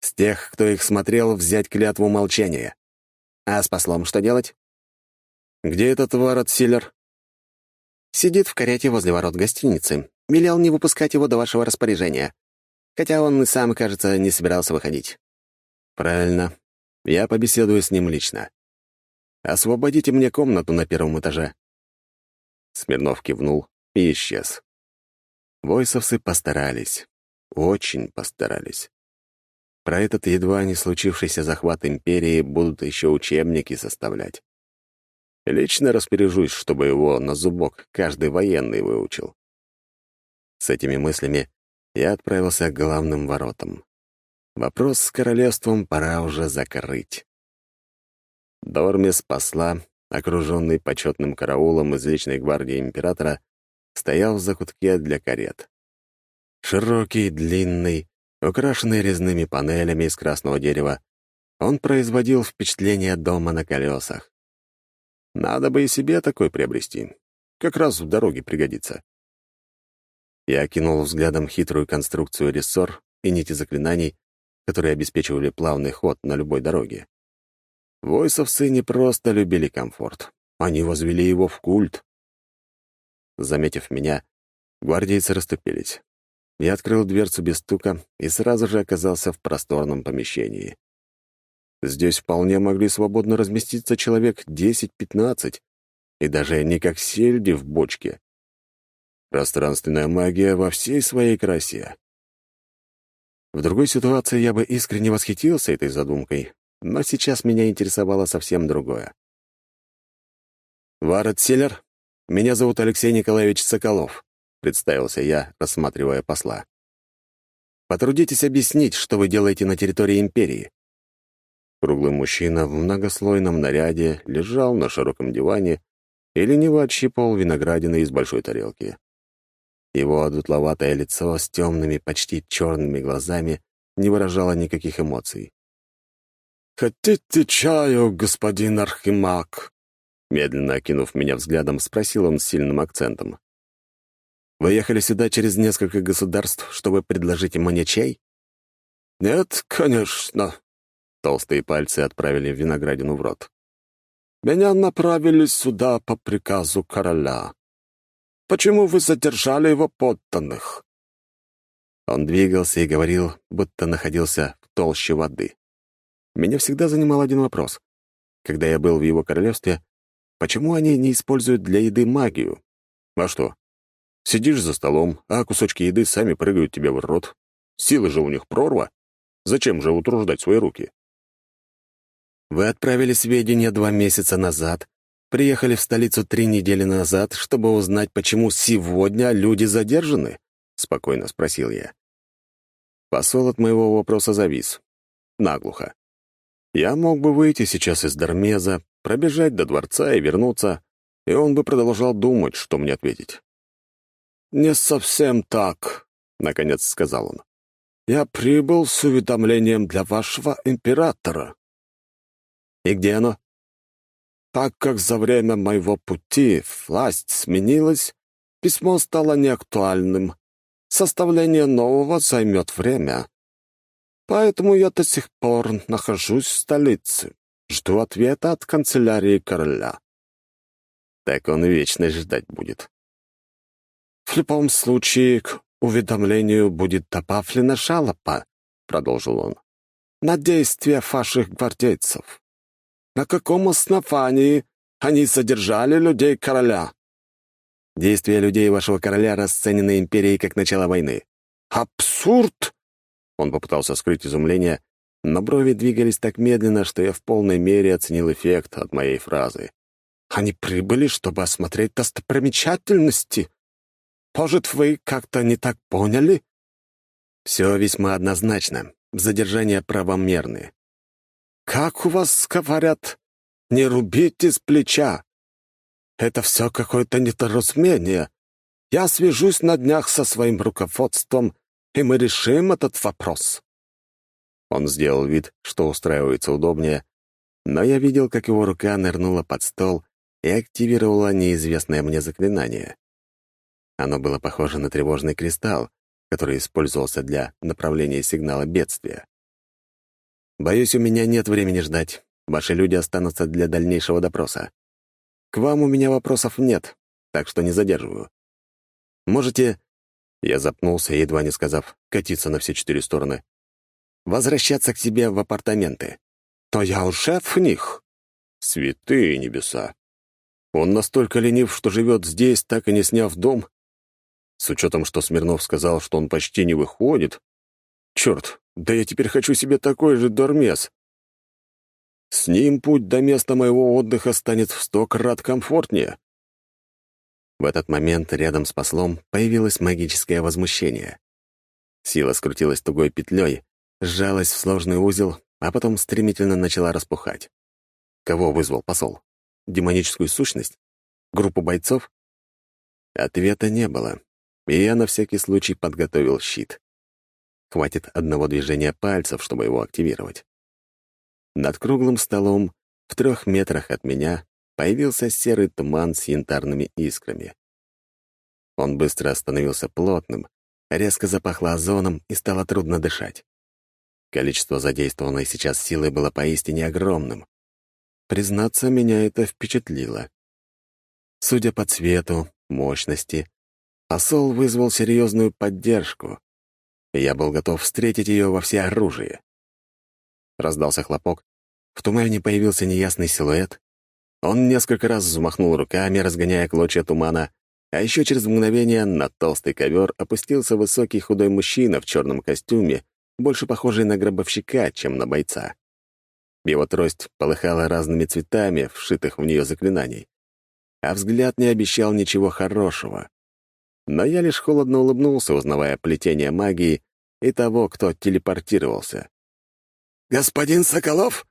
С тех, кто их смотрел, взять клятву молчания. А с послом что делать? Где этот Варат Силлер? Сидит в карете возле ворот гостиницы. Велел не выпускать его до вашего распоряжения. Хотя он и сам, кажется, не собирался выходить. Правильно. Я побеседую с ним лично. Освободите мне комнату на первом этаже. Смирнов кивнул и исчез. Войсовцы постарались. Очень постарались. Про этот едва не случившийся захват империи будут еще учебники составлять. Лично распоряжусь, чтобы его на зубок каждый военный выучил. С этими мыслями я отправился к главным воротам. Вопрос с королевством пора уже закрыть. Дормис посла, окруженный почетным караулом из личной гвардии императора, стоял в закутке для карет. Широкий, длинный, украшенный резными панелями из красного дерева, он производил впечатление дома на колесах. Надо бы и себе такой приобрести. Как раз в дороге пригодится. Я окинул взглядом хитрую конструкцию рессор и нити заклинаний, которые обеспечивали плавный ход на любой дороге. Войсовцы не просто любили комфорт, они возвели его в культ. Заметив меня, гвардейцы расступились. Я открыл дверцу без стука и сразу же оказался в просторном помещении. Здесь вполне могли свободно разместиться человек 10-15, и даже не как сельди в бочке. Пространственная магия во всей своей красе. В другой ситуации я бы искренне восхитился этой задумкой, но сейчас меня интересовало совсем другое. «Варет Силлер, меня зовут Алексей Николаевич Соколов», — представился я, рассматривая посла. «Потрудитесь объяснить, что вы делаете на территории Империи». Круглый мужчина в многослойном наряде лежал на широком диване и лениво отщипывал виноградины из большой тарелки. Его одутловатое лицо с темными, почти черными глазами не выражало никаких эмоций. «Хотите чаю, господин Архимаг?» Медленно окинув меня взглядом, спросил он с сильным акцентом. «Вы ехали сюда через несколько государств, чтобы предложить мне чай?» «Нет, конечно», Толстые пальцы отправили виноградину в рот. «Меня направили сюда по приказу короля. Почему вы задержали его подданных?» Он двигался и говорил, будто находился в толще воды. Меня всегда занимал один вопрос. Когда я был в его королевстве, почему они не используют для еды магию? А что? Сидишь за столом, а кусочки еды сами прыгают тебе в рот. Силы же у них прорва. Зачем же утруждать свои руки? Вы отправили сведения два месяца назад, приехали в столицу три недели назад, чтобы узнать, почему сегодня люди задержаны? Спокойно спросил я. Посол от моего вопроса завис. Наглухо. Я мог бы выйти сейчас из Дармеза, пробежать до дворца и вернуться, и он бы продолжал думать, что мне ответить. «Не совсем так», — наконец сказал он. «Я прибыл с уведомлением для вашего императора». «И где оно?» «Так как за время моего пути власть сменилась, письмо стало неактуальным. Составление нового займет время. Поэтому я до сих пор нахожусь в столице. Жду ответа от канцелярии короля». Так он вечно ждать будет. «В любом случае, к уведомлению будет добавлена жалоба», — продолжил он, — «на действия ваших гвардейцев. На каком основании они задержали людей короля?» «Действия людей вашего короля расценены империей как начало войны». «Абсурд!» Он попытался скрыть изумление, но брови двигались так медленно, что я в полной мере оценил эффект от моей фразы. «Они прибыли, чтобы осмотреть достопримечательности. Может, вы как-то не так поняли?» «Все весьма однозначно. Задержания правомерны». «Как у вас говорят, не рубите с плеча. Это все какое-то недоразумение. Я свяжусь на днях со своим руководством, и мы решим этот вопрос». Он сделал вид, что устраивается удобнее, но я видел, как его рука нырнула под стол и активировала неизвестное мне заклинание. Оно было похоже на тревожный кристалл, который использовался для направления сигнала бедствия. «Боюсь, у меня нет времени ждать. Ваши люди останутся для дальнейшего допроса. К вам у меня вопросов нет, так что не задерживаю. Можете...» Я запнулся, едва не сказав «катиться на все четыре стороны». «Возвращаться к себе в апартаменты». «То я уже в них». «Святые небеса!» Он настолько ленив, что живет здесь, так и не сняв дом. С учетом, что Смирнов сказал, что он почти не выходит. Черт, да я теперь хочу себе такой же дормес. С ним путь до места моего отдыха станет в сто крат комфортнее. В этот момент рядом с послом появилось магическое возмущение. Сила скрутилась тугой петлей, сжалась в сложный узел, а потом стремительно начала распухать. Кого вызвал посол? Демоническую сущность? Группу бойцов? Ответа не было, и я на всякий случай подготовил щит. Хватит одного движения пальцев, чтобы его активировать. Над круглым столом, в трех метрах от меня, появился серый туман с янтарными искрами. Он быстро становился плотным, резко запахло озоном и стало трудно дышать. Количество задействованной сейчас силы было поистине огромным. Признаться, меня это впечатлило. Судя по цвету, мощности, посол вызвал серьезную поддержку, я был готов встретить ее во всеоружии. Раздался хлопок, в тумане появился неясный силуэт. Он несколько раз взмахнул руками, разгоняя клочья тумана, а еще через мгновение на толстый ковер опустился высокий худой мужчина в черном костюме, больше похожий на гробовщика, чем на бойца. Его трость полыхала разными цветами, вшитых в нее заклинаний. А взгляд не обещал ничего хорошего но я лишь холодно улыбнулся, узнавая плетение магии и того, кто телепортировался. «Господин Соколов,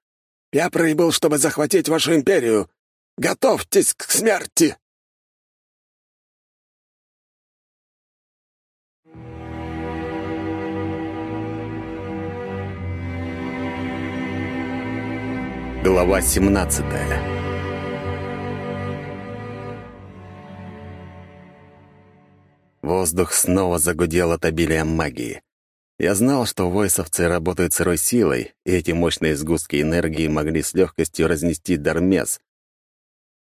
я прибыл, чтобы захватить вашу империю. Готовьтесь к смерти!» Глава семнадцатая Воздух снова загудел от обилия магии. Я знал, что войсовцы работают сырой силой, и эти мощные сгустки энергии могли с легкостью разнести Дармес.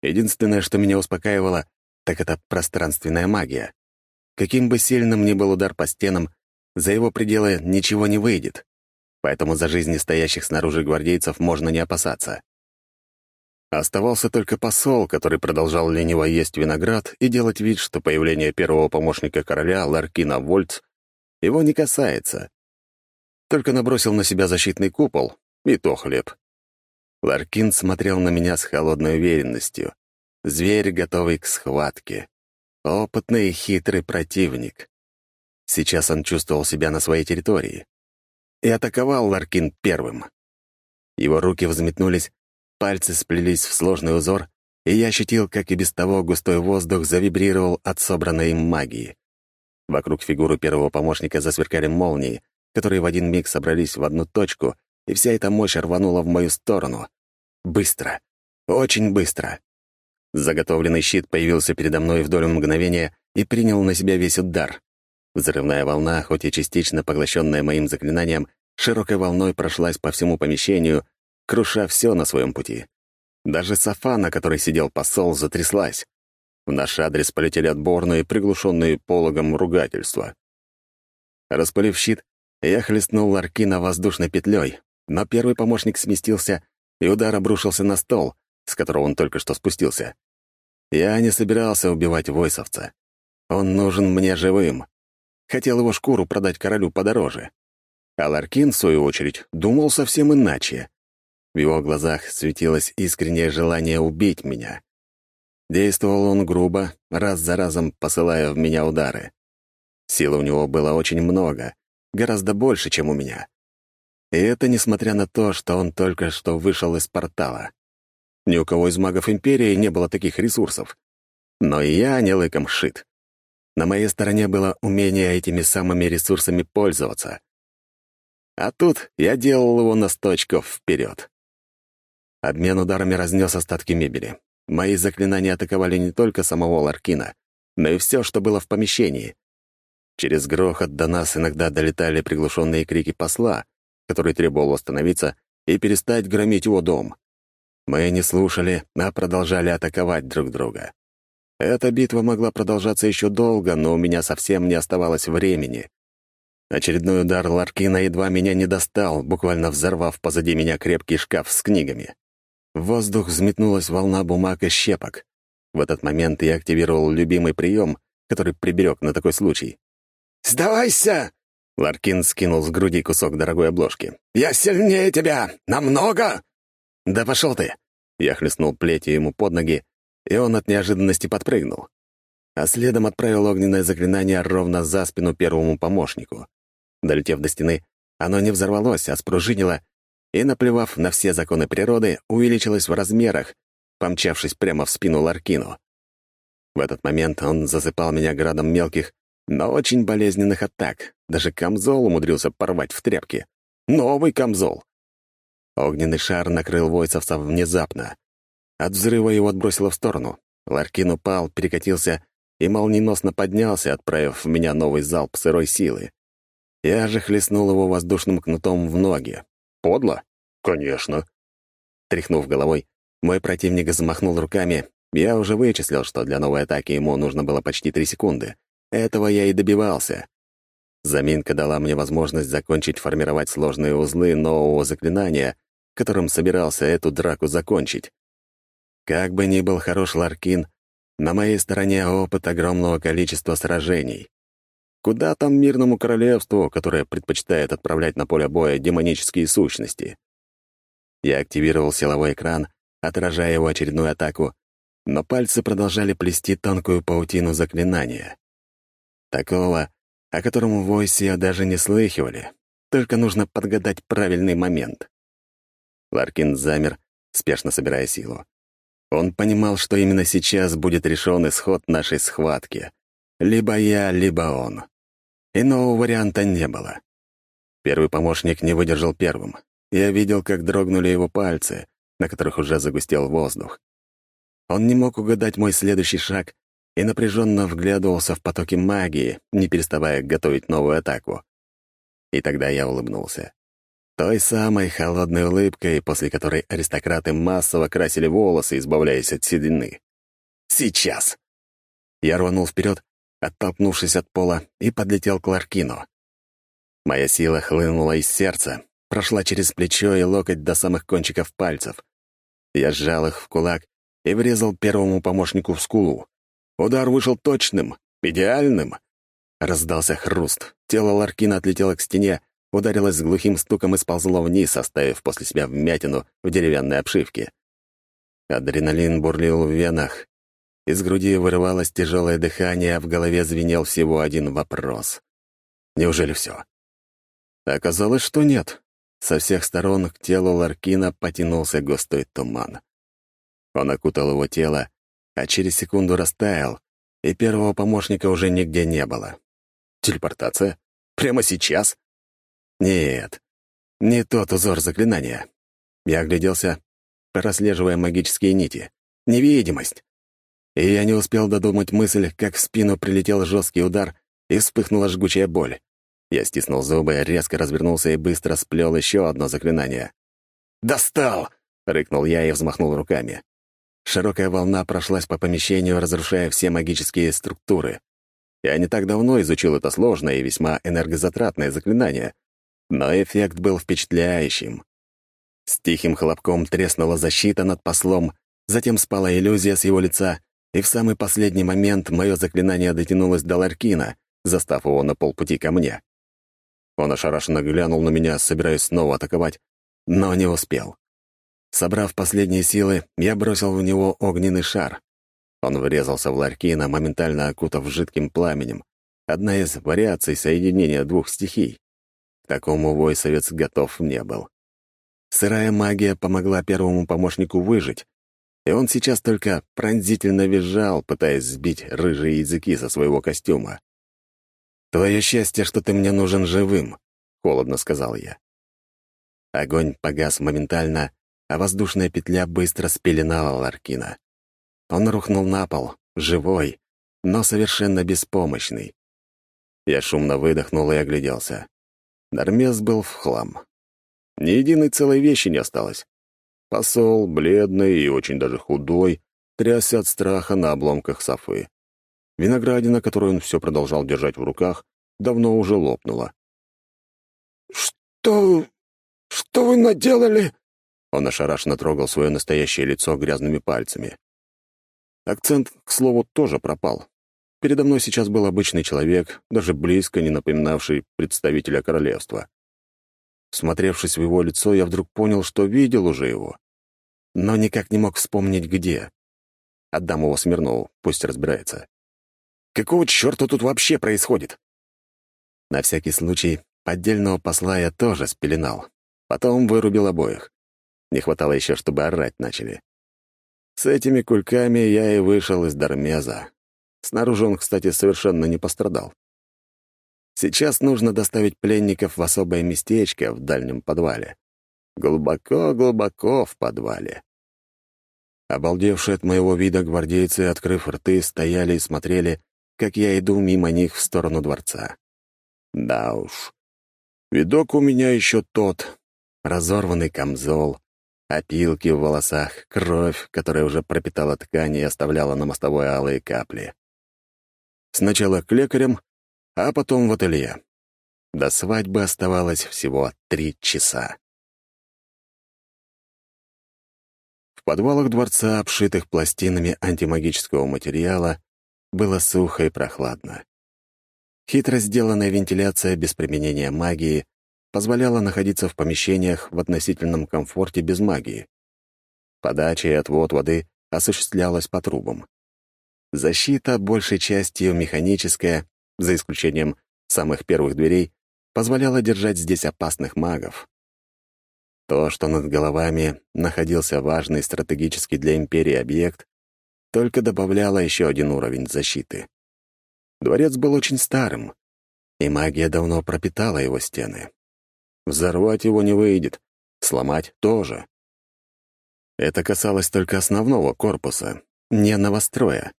Единственное, что меня успокаивало, так это пространственная магия. Каким бы сильным ни был удар по стенам, за его пределы ничего не выйдет. Поэтому за жизни стоящих снаружи гвардейцев можно не опасаться. Оставался только посол, который продолжал лениво есть виноград и делать вид, что появление первого помощника короля, Ларкина Вольц, его не касается. Только набросил на себя защитный купол, и то хлеб. Ларкин смотрел на меня с холодной уверенностью. Зверь, готовый к схватке. Опытный и хитрый противник. Сейчас он чувствовал себя на своей территории. И атаковал Ларкин первым. Его руки взметнулись, пальцы сплелись в сложный узор, и я ощутил, как и без того густой воздух завибрировал от собранной им магии. Вокруг фигуры первого помощника засверкали молнии, которые в один миг собрались в одну точку, и вся эта мощь рванула в мою сторону. Быстро. Очень быстро. Заготовленный щит появился передо мной в долю мгновения и принял на себя весь удар. Взрывная волна, хоть и частично поглощенная моим заклинанием, широкой волной прошлась по всему помещению, круша все на своем пути. Даже софа, на которой сидел посол, затряслась. В наш адрес полетели отборные, приглушенные пологом ругательства. Распылив щит, я хлестнул Ларкина воздушной петлей, но первый помощник сместился, и удар обрушился на стол, с которого он только что спустился. Я не собирался убивать войсовца. Он нужен мне живым. Хотел его шкуру продать королю подороже. А Ларкин, в свою очередь, думал совсем иначе. В его глазах светилось искреннее желание убить меня. Действовал он грубо, раз за разом посылая в меня удары. Силы у него было очень много, гораздо больше, чем у меня. И это несмотря на то, что он только что вышел из портала. Ни у кого из магов Империи не было таких ресурсов. Но и я не лыком шит. На моей стороне было умение этими самыми ресурсами пользоваться. А тут я делал его на сто очков вперед. Обмен ударами разнес остатки мебели. Мои заклинания атаковали не только самого Ларкина, но и все, что было в помещении. Через грохот до нас иногда долетали приглушенные крики посла, который требовал остановиться и перестать громить его дом. Мы не слушали, а продолжали атаковать друг друга. Эта битва могла продолжаться еще долго, но у меня совсем не оставалось времени. Очередной удар Ларкина едва меня не достал, буквально взорвав позади меня крепкий шкаф с книгами. В воздух взметнулась волна бумаг и щепок. В этот момент я активировал любимый прием, который приберег на такой случай. «Сдавайся!» Ларкин скинул с груди кусок дорогой обложки. «Я сильнее тебя! Намного!» «Да пошел ты!» Я хлестнул плетью ему под ноги, и он от неожиданности подпрыгнул. А следом отправил огненное заклинание ровно за спину первому помощнику. Долетев до стены, оно не взорвалось, а спружинило и, наплевав на все законы природы, увеличилась в размерах, помчавшись прямо в спину Ларкину. В этот момент он засыпал меня градом мелких, но очень болезненных атак. Даже камзол умудрился порвать в тряпке. Новый камзол. Огненный шар накрыл войцовца внезапно. От взрыва его отбросило в сторону. Ларкин упал, перекатился и молниеносно поднялся, отправив в меня новый залп сырой силы. Я же хлестнул его воздушным кнутом в ноги. Подло? Конечно. Тряхнув головой, мой противник замахнул руками. Я уже вычислил, что для новой атаки ему нужно было почти три секунды. Этого я и добивался. Заминка дала мне возможность закончить формировать сложные узлы нового заклинания, которым собирался эту драку закончить. Как бы ни был хорош Ларкин, на моей стороне опыт огромного количества сражений. Куда там мирному королевству, которое предпочитает отправлять на поле боя демонические сущности? Я активировал силовой экран, отражая его очередную атаку, но пальцы продолжали плести тонкую паутину заклинания. Такого, о котором в Войсе даже не слыхивали. Только нужно подгадать правильный момент. Ларкин замер, спешно собирая силу. Он понимал, что именно сейчас будет решен исход нашей схватки. Либо я, либо он. Иного варианта не было. Первый помощник не выдержал первым. Я видел, как дрогнули его пальцы, на которых уже загустел воздух. Он не мог угадать мой следующий шаг и напряженно вглядывался в потоки магии, не переставая готовить новую атаку. И тогда я улыбнулся. Той самой холодной улыбкой, после которой аристократы массово красили волосы, избавляясь от седины. Сейчас! Я рванул вперед, оттолкнувшись от пола, и подлетел к Ларкину. Моя сила хлынула из сердца, прошла через плечо и локоть до самых кончиков пальцев. Я сжал их в кулак и врезал первому помощнику в скулу. Удар вышел точным, идеальным. Раздался хруст. Тело Ларкина отлетело к стене, ударилось с глухим стуком и сползло вниз, оставив после себя вмятину в деревянной обшивке. Адреналин бурлил в венах. Из груди вырывалось тяжелое дыхание, а в голове звенел всего один вопрос. Неужели все? Оказалось, что нет. Со всех сторон к телу Ларкина потянулся густой туман. Он окутал его тело, а через секунду растаял, и первого помощника уже нигде не было. Телепортация? Прямо сейчас? Нет, не тот узор заклинания. Я огляделся, прослеживая магические нити. Невидимость. И я не успел додумать мысль, как в спину прилетел жесткий удар и вспыхнула жгучая боль. Я стиснул зубы, резко развернулся и быстро сплел еще одно заклинание. «Достал!» — рыкнул я и взмахнул руками. Широкая волна прошлась по помещению, разрушая все магические структуры. Я не так давно изучил это сложное и весьма энергозатратное заклинание, но эффект был впечатляющим. С тихим хлопком треснула защита над послом, затем спала иллюзия с его лица, и в самый последний момент мое заклинание дотянулось до Ларкина, застав его на полпути ко мне. Он ошарашенно глянул на меня, собираясь снова атаковать, но не успел. Собрав последние силы, я бросил в него огненный шар. Он врезался в Ларкина, моментально окутав жидким пламенем. Одна из вариаций соединения двух стихий. К такому Войсовец готов не был. Сырая магия помогла первому помощнику выжить, и он сейчас только пронзительно визжал, пытаясь сбить рыжие языки со своего костюма. «Твое счастье, что ты мне нужен живым», — холодно сказал я. Огонь погас моментально, а воздушная петля быстро спеленала Ларкина. Он рухнул на пол, живой, но совершенно беспомощный. Я шумно выдохнул и огляделся. Дармес был в хлам. Ни единой целой вещи не осталось. Посол, бледный и очень даже худой, трясся от страха на обломках софы. Виноградина, которую он все продолжал держать в руках, давно уже лопнула. «Что... что вы наделали?» Он ошарашенно трогал свое настоящее лицо грязными пальцами. Акцент, к слову, тоже пропал. Передо мной сейчас был обычный человек, даже близко не напоминавший представителя королевства. Смотревшись в его лицо, я вдруг понял, что видел уже его. Но никак не мог вспомнить, где. Отдам его Смирнову, пусть разбирается. Какого черта тут вообще происходит? На всякий случай, поддельного посла я тоже спеленал. Потом вырубил обоих. Не хватало еще, чтобы орать начали. С этими кульками я и вышел из Дармеза. Снаружи он, кстати, совершенно не пострадал. Сейчас нужно доставить пленников в особое местечко в дальнем подвале. Глубоко-глубоко в подвале. Обалдевшие от моего вида гвардейцы, открыв рты, стояли и смотрели, как я иду мимо них в сторону дворца. Да уж. Видок у меня еще тот. Разорванный камзол, опилки в волосах, кровь, которая уже пропитала ткань и оставляла на мостовой алые капли. Сначала к лекарям, а потом в ателье. До свадьбы оставалось всего три часа. В подвалах дворца, обшитых пластинами антимагического материала, было сухо и прохладно. Хитро сделанная вентиляция без применения магии позволяла находиться в помещениях в относительном комфорте без магии. Подача и отвод воды осуществлялась по трубам. Защита, большей частью механическая, за исключением самых первых дверей, позволяла держать здесь опасных магов. То, что над головами находился важный стратегический для Империи объект, только добавляло еще один уровень защиты. Дворец был очень старым, и магия давно пропитала его стены. Взорвать его не выйдет, сломать тоже. Это касалось только основного корпуса, не новостроя.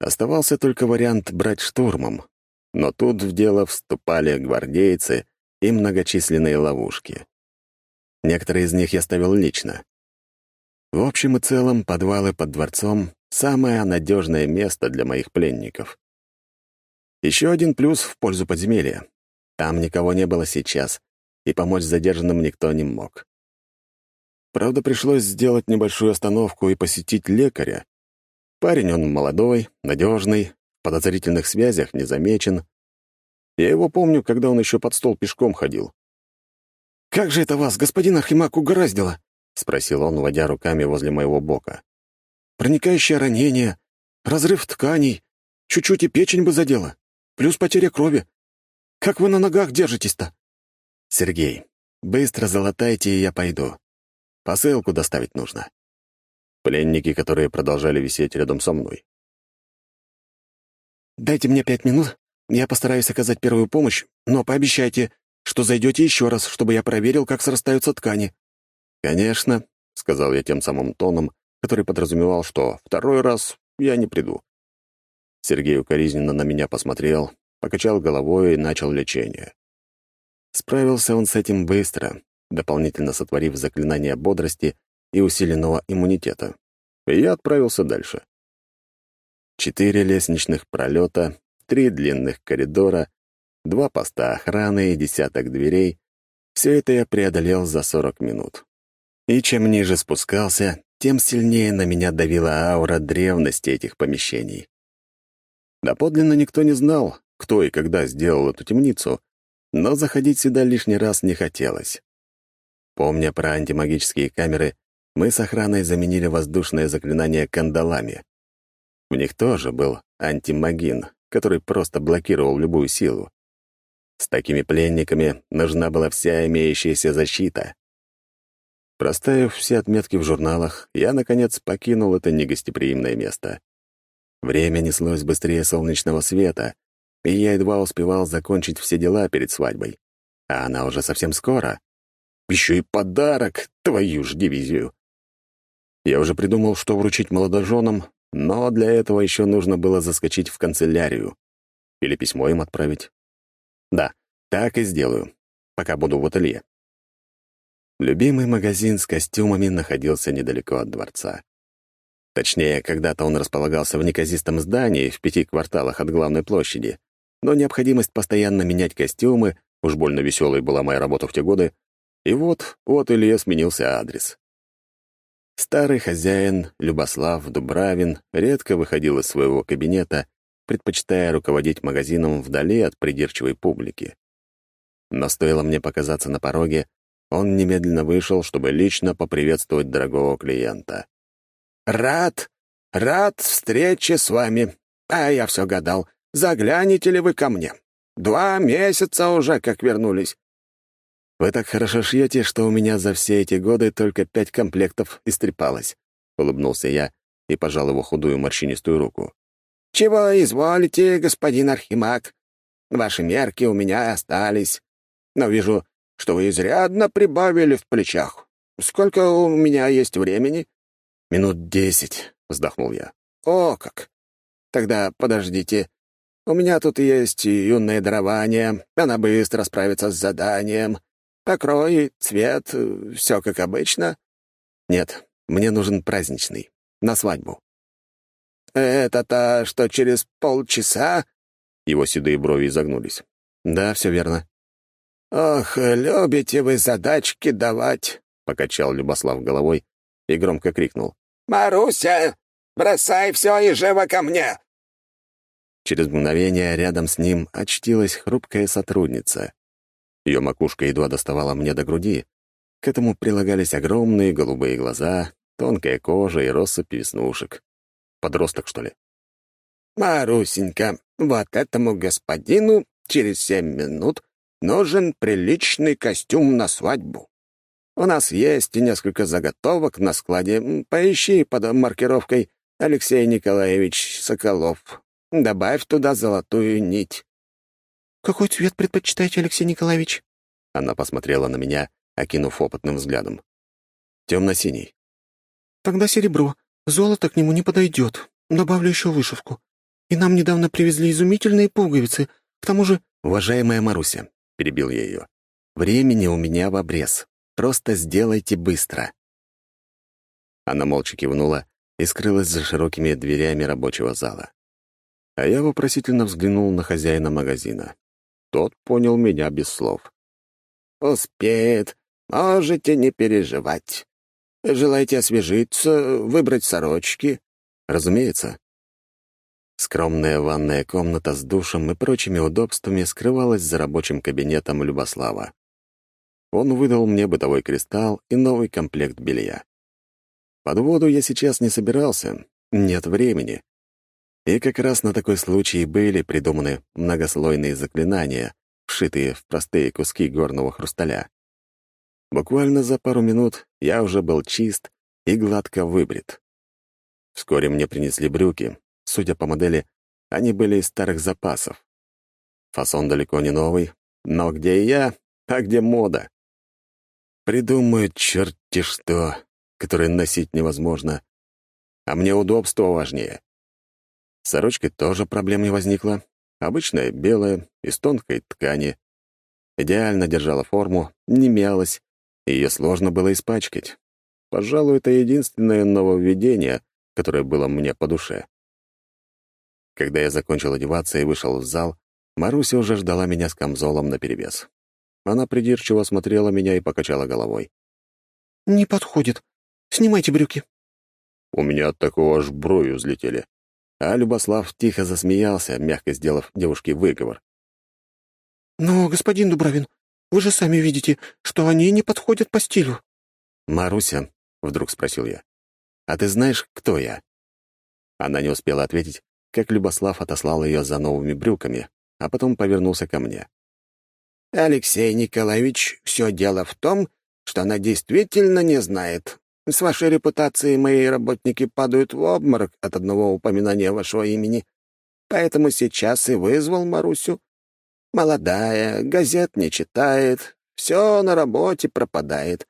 Оставался только вариант брать штурмом, но тут в дело вступали гвардейцы и многочисленные ловушки. Некоторые из них я ставил лично. В общем и целом, подвалы под дворцом — самое надежное место для моих пленников. Еще один плюс в пользу подземелья. Там никого не было сейчас, и помочь задержанным никто не мог. Правда, пришлось сделать небольшую остановку и посетить лекаря. Парень он молодой, надежный, в подозрительных связях не замечен. Я его помню, когда он еще под стол пешком ходил. «Как же это вас, господин Архимаг, угораздило?» — спросил он, водя руками возле моего бока. «Проникающее ранение, разрыв тканей, чуть-чуть и печень бы задело, плюс потеря крови. Как вы на ногах держитесь-то?» «Сергей, быстро залатайте, и я пойду. Посылку доставить нужно. Пленники, которые продолжали висеть рядом со мной. «Дайте мне пять минут, я постараюсь оказать первую помощь, но пообещайте, что зайдете еще раз, чтобы я проверил, как срастаются ткани». «Конечно», — сказал я тем самым тоном, который подразумевал, что второй раз я не приду. Сергей укоризненно на меня посмотрел, покачал головой и начал лечение. Справился он с этим быстро, дополнительно сотворив заклинание бодрости и усиленного иммунитета. И я отправился дальше. Четыре лестничных пролета, три длинных коридора, два поста охраны и десяток дверей — все это я преодолел за 40 минут. И чем ниже спускался, тем сильнее на меня давила аура древности этих помещений. Доподлинно никто не знал, кто и когда сделал эту темницу, но заходить сюда лишний раз не хотелось. Помня про антимагические камеры, мы с охраной заменили воздушное заклинание кандалами. В них тоже был антимагин, который просто блокировал любую силу. С такими пленниками нужна была вся имеющаяся защита. Проставив все отметки в журналах, я, наконец, покинул это негостеприимное место. Время неслось быстрее солнечного света, и я едва успевал закончить все дела перед свадьбой. А она уже совсем скоро. Еще и подарок, твою ж дивизию. Я уже придумал, что вручить молодоженам, но для этого еще нужно было заскочить в канцелярию. Или письмо им отправить. Да, так и сделаю, пока буду в ателье. Любимый магазин с костюмами находился недалеко от дворца. Точнее, когда-то он располагался в неказистом здании в пяти кварталах от главной площади, но необходимость постоянно менять костюмы, уж больно веселой была моя работа в те годы, и вот от Илье сменился адрес. Старый хозяин, Любослав Дубравин, редко выходил из своего кабинета, предпочитая руководить магазином вдали от придирчивой публики. Но стоило мне показаться на пороге, он немедленно вышел, чтобы лично поприветствовать дорогого клиента. «Рад, рад встрече с вами. А я все гадал, заглянете ли вы ко мне? Два месяца уже как вернулись. «Вы так хорошо шьете, что у меня за все эти годы только пять комплектов истрепалось», — улыбнулся я и пожал его худую морщинистую руку. «Чего изволите, господин Архимаг? Ваши мерки у меня остались. Но вижу, что вы изрядно прибавили в плечах. Сколько у меня есть времени?» «Минут десять», — вздохнул я. «О, как! Тогда подождите. У меня тут есть юное дарование. Она быстро справится с заданием. Покрой, цвет, все как обычно. Нет, мне нужен праздничный. На свадьбу. Это-то, что через полчаса? Его седые брови изогнулись. Да, все верно. Ох, любите вы задачки давать, покачал Любослав головой и громко крикнул. «Маруся, бросай все и живо ко мне!» Через мгновение рядом с ним очтилась хрупкая сотрудница. Ее макушка едва доставала мне до груди. К этому прилагались огромные голубые глаза, тонкая кожа и россыпь веснушек. Подросток, что ли? «Марусенька, вот этому господину через семь минут нужен приличный костюм на свадьбу. У нас есть несколько заготовок на складе. Поищи под маркировкой «Алексей Николаевич Соколов». Добавь туда золотую нить. «Какой цвет предпочитаете, Алексей Николаевич?» Она посмотрела на меня, окинув опытным взглядом. «Темно-синий». «Тогда серебро. Золото к нему не подойдет. Добавлю еще вышивку. И нам недавно привезли изумительные пуговицы. К тому же...» «Уважаемая Маруся», — перебил я ее, — «времени у меня в обрез. Просто сделайте быстро». Она молча кивнула и скрылась за широкими дверями рабочего зала. А я вопросительно взглянул на хозяина магазина. Тот понял меня без слов. «Успеет. Можете не переживать. Желаете освежиться, выбрать сорочки?» «Разумеется». Скромная ванная комната с душем и прочими удобствами скрывалась за рабочим кабинетом Любослава. Он выдал мне бытовой кристалл и новый комплект белья. Под воду я сейчас не собирался, нет времени. И как раз на такой случай были придуманы многослойные заклинания, вшитые в простые куски горного хрусталя. Буквально за пару минут я уже был чист и гладко выбрит. Вскоре мне принесли брюки. Судя по модели, они были из старых запасов. Фасон далеко не новый, но где я, а где мода? Придумают черти что, которые носить невозможно, а мне удобство важнее. С сорочкой тоже проблем не возникло. Обычная белая, из тонкой ткани. Идеально держала форму, не мялась, ее сложно было испачкать. Пожалуй, это единственное нововведение, которое было мне по душе. Когда я закончил одеваться и вышел в зал, Маруся уже ждала меня с камзолом наперевес. Она придирчиво смотрела меня и покачала головой. «Не подходит. Снимайте брюки». У меня от такого аж брови взлетели. А Любослав тихо засмеялся, мягко сделав девушке выговор. «Но, господин Дубравин, вы же сами видите, что они не подходят по стилю». «Маруся», — вдруг спросил я, — «а ты знаешь, кто я?» Она не успела ответить, как Любослав отослал ее за новыми брюками, а потом повернулся ко мне. «Алексей Николаевич, все дело в том, что она действительно не знает. С вашей репутацией мои работники падают в обморок от одного упоминания вашего имени. Поэтому сейчас и вызвал Марусю. Молодая, газет не читает, все на работе пропадает.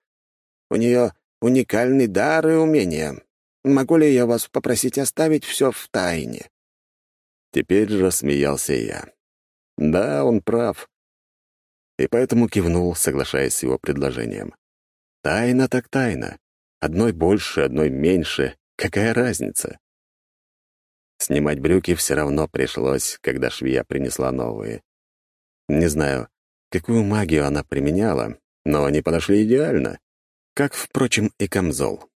У нее уникальный дар и умения. Могу ли я вас попросить оставить все в тайне?» Теперь же смеялся я. Да, он прав. И поэтому кивнул, соглашаясь с его предложением. Тайна так тайна. Одной больше, одной меньше. Какая разница? Снимать брюки все равно пришлось, когда швея принесла новые. Не знаю, какую магию она применяла, но они подошли идеально. Как, впрочем, и камзол.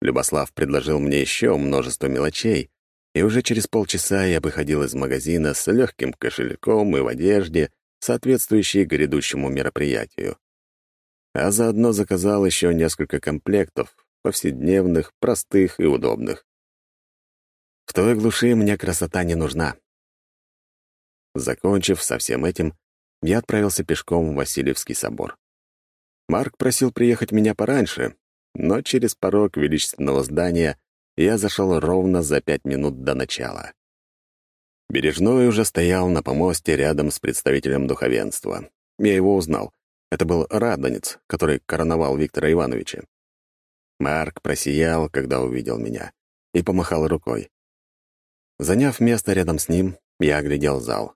Любослав предложил мне еще множество мелочей, и уже через полчаса я выходил из магазина с легким кошельком и в одежде, соответствующей грядущему мероприятию. А заодно заказал еще несколько комплектов, повседневных, простых и удобных. В той глуши мне красота не нужна. Закончив со всем этим, я отправился пешком в Васильевский собор. Марк просил приехать меня пораньше, но через порог величественного здания я зашел ровно за пять минут до начала. Бережной уже стоял на помосте рядом с представителем духовенства. Я его узнал. Это был радонец, который короновал Виктора Ивановича. Марк просиял, когда увидел меня, и помахал рукой. Заняв место рядом с ним, я оглядел зал.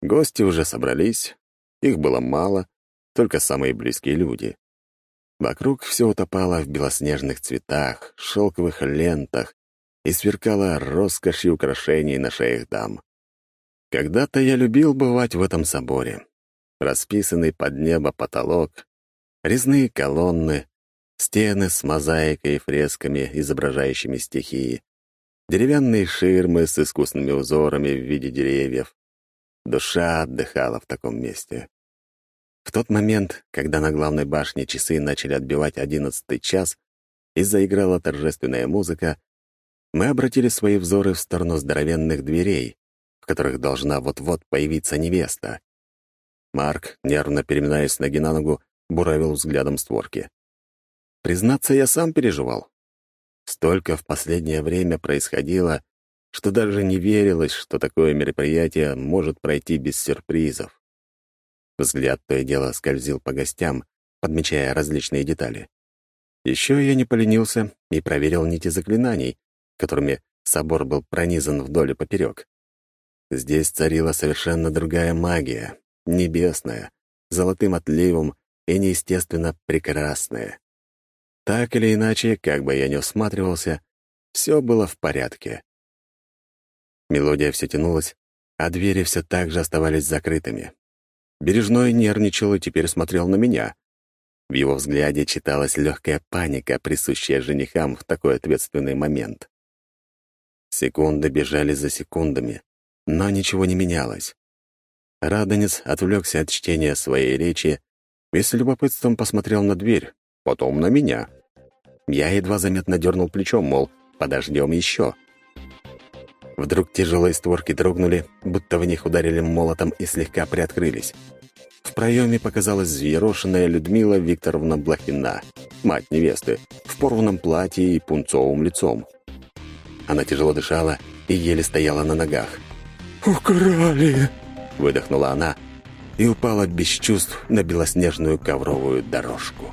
Гости уже собрались, их было мало, только самые близкие люди. Вокруг все утопало в белоснежных цветах, шелковых лентах и сверкало роскошью украшений на шеях дам. Когда-то я любил бывать в этом соборе. Расписанный под небо потолок, резные колонны, стены с мозаикой и фресками, изображающими стихии, деревянные ширмы с искусными узорами в виде деревьев. Душа отдыхала в таком месте. В тот момент, когда на главной башне часы начали отбивать одиннадцатый час и заиграла торжественная музыка, мы обратили свои взоры в сторону здоровенных дверей, в которых должна вот-вот появиться невеста. Марк, нервно переминаясь ноги на ногу, буравил взглядом створки. Признаться, я сам переживал. Столько в последнее время происходило, что даже не верилось, что такое мероприятие может пройти без сюрпризов. Взгляд то и дело скользил по гостям, подмечая различные детали. Еще я не поленился и проверил нити заклинаний, которыми собор был пронизан вдоль и поперек. Здесь царила совершенно другая магия, небесная, золотым отливом и неестественно прекрасная. Так или иначе, как бы я ни усматривался, все было в порядке. Мелодия все тянулась, а двери все так же оставались закрытыми. Бережной нервничал и теперь смотрел на меня. В его взгляде читалась легкая паника, присущая женихам в такой ответственный момент. Секунды бежали за секундами, но ничего не менялось. Радонец отвлекся от чтения своей речи и с любопытством посмотрел на дверь, потом на меня. Я едва заметно дернул плечом, мол, подождем еще. Вдруг тяжелые створки дрогнули, будто в них ударили молотом и слегка приоткрылись. В проеме показалась взъерошенная Людмила Викторовна Блохина, мать невесты, в порванном платье и пунцовым лицом. Она тяжело дышала и еле стояла на ногах. «Украли!» — выдохнула она и упала без чувств на белоснежную ковровую дорожку.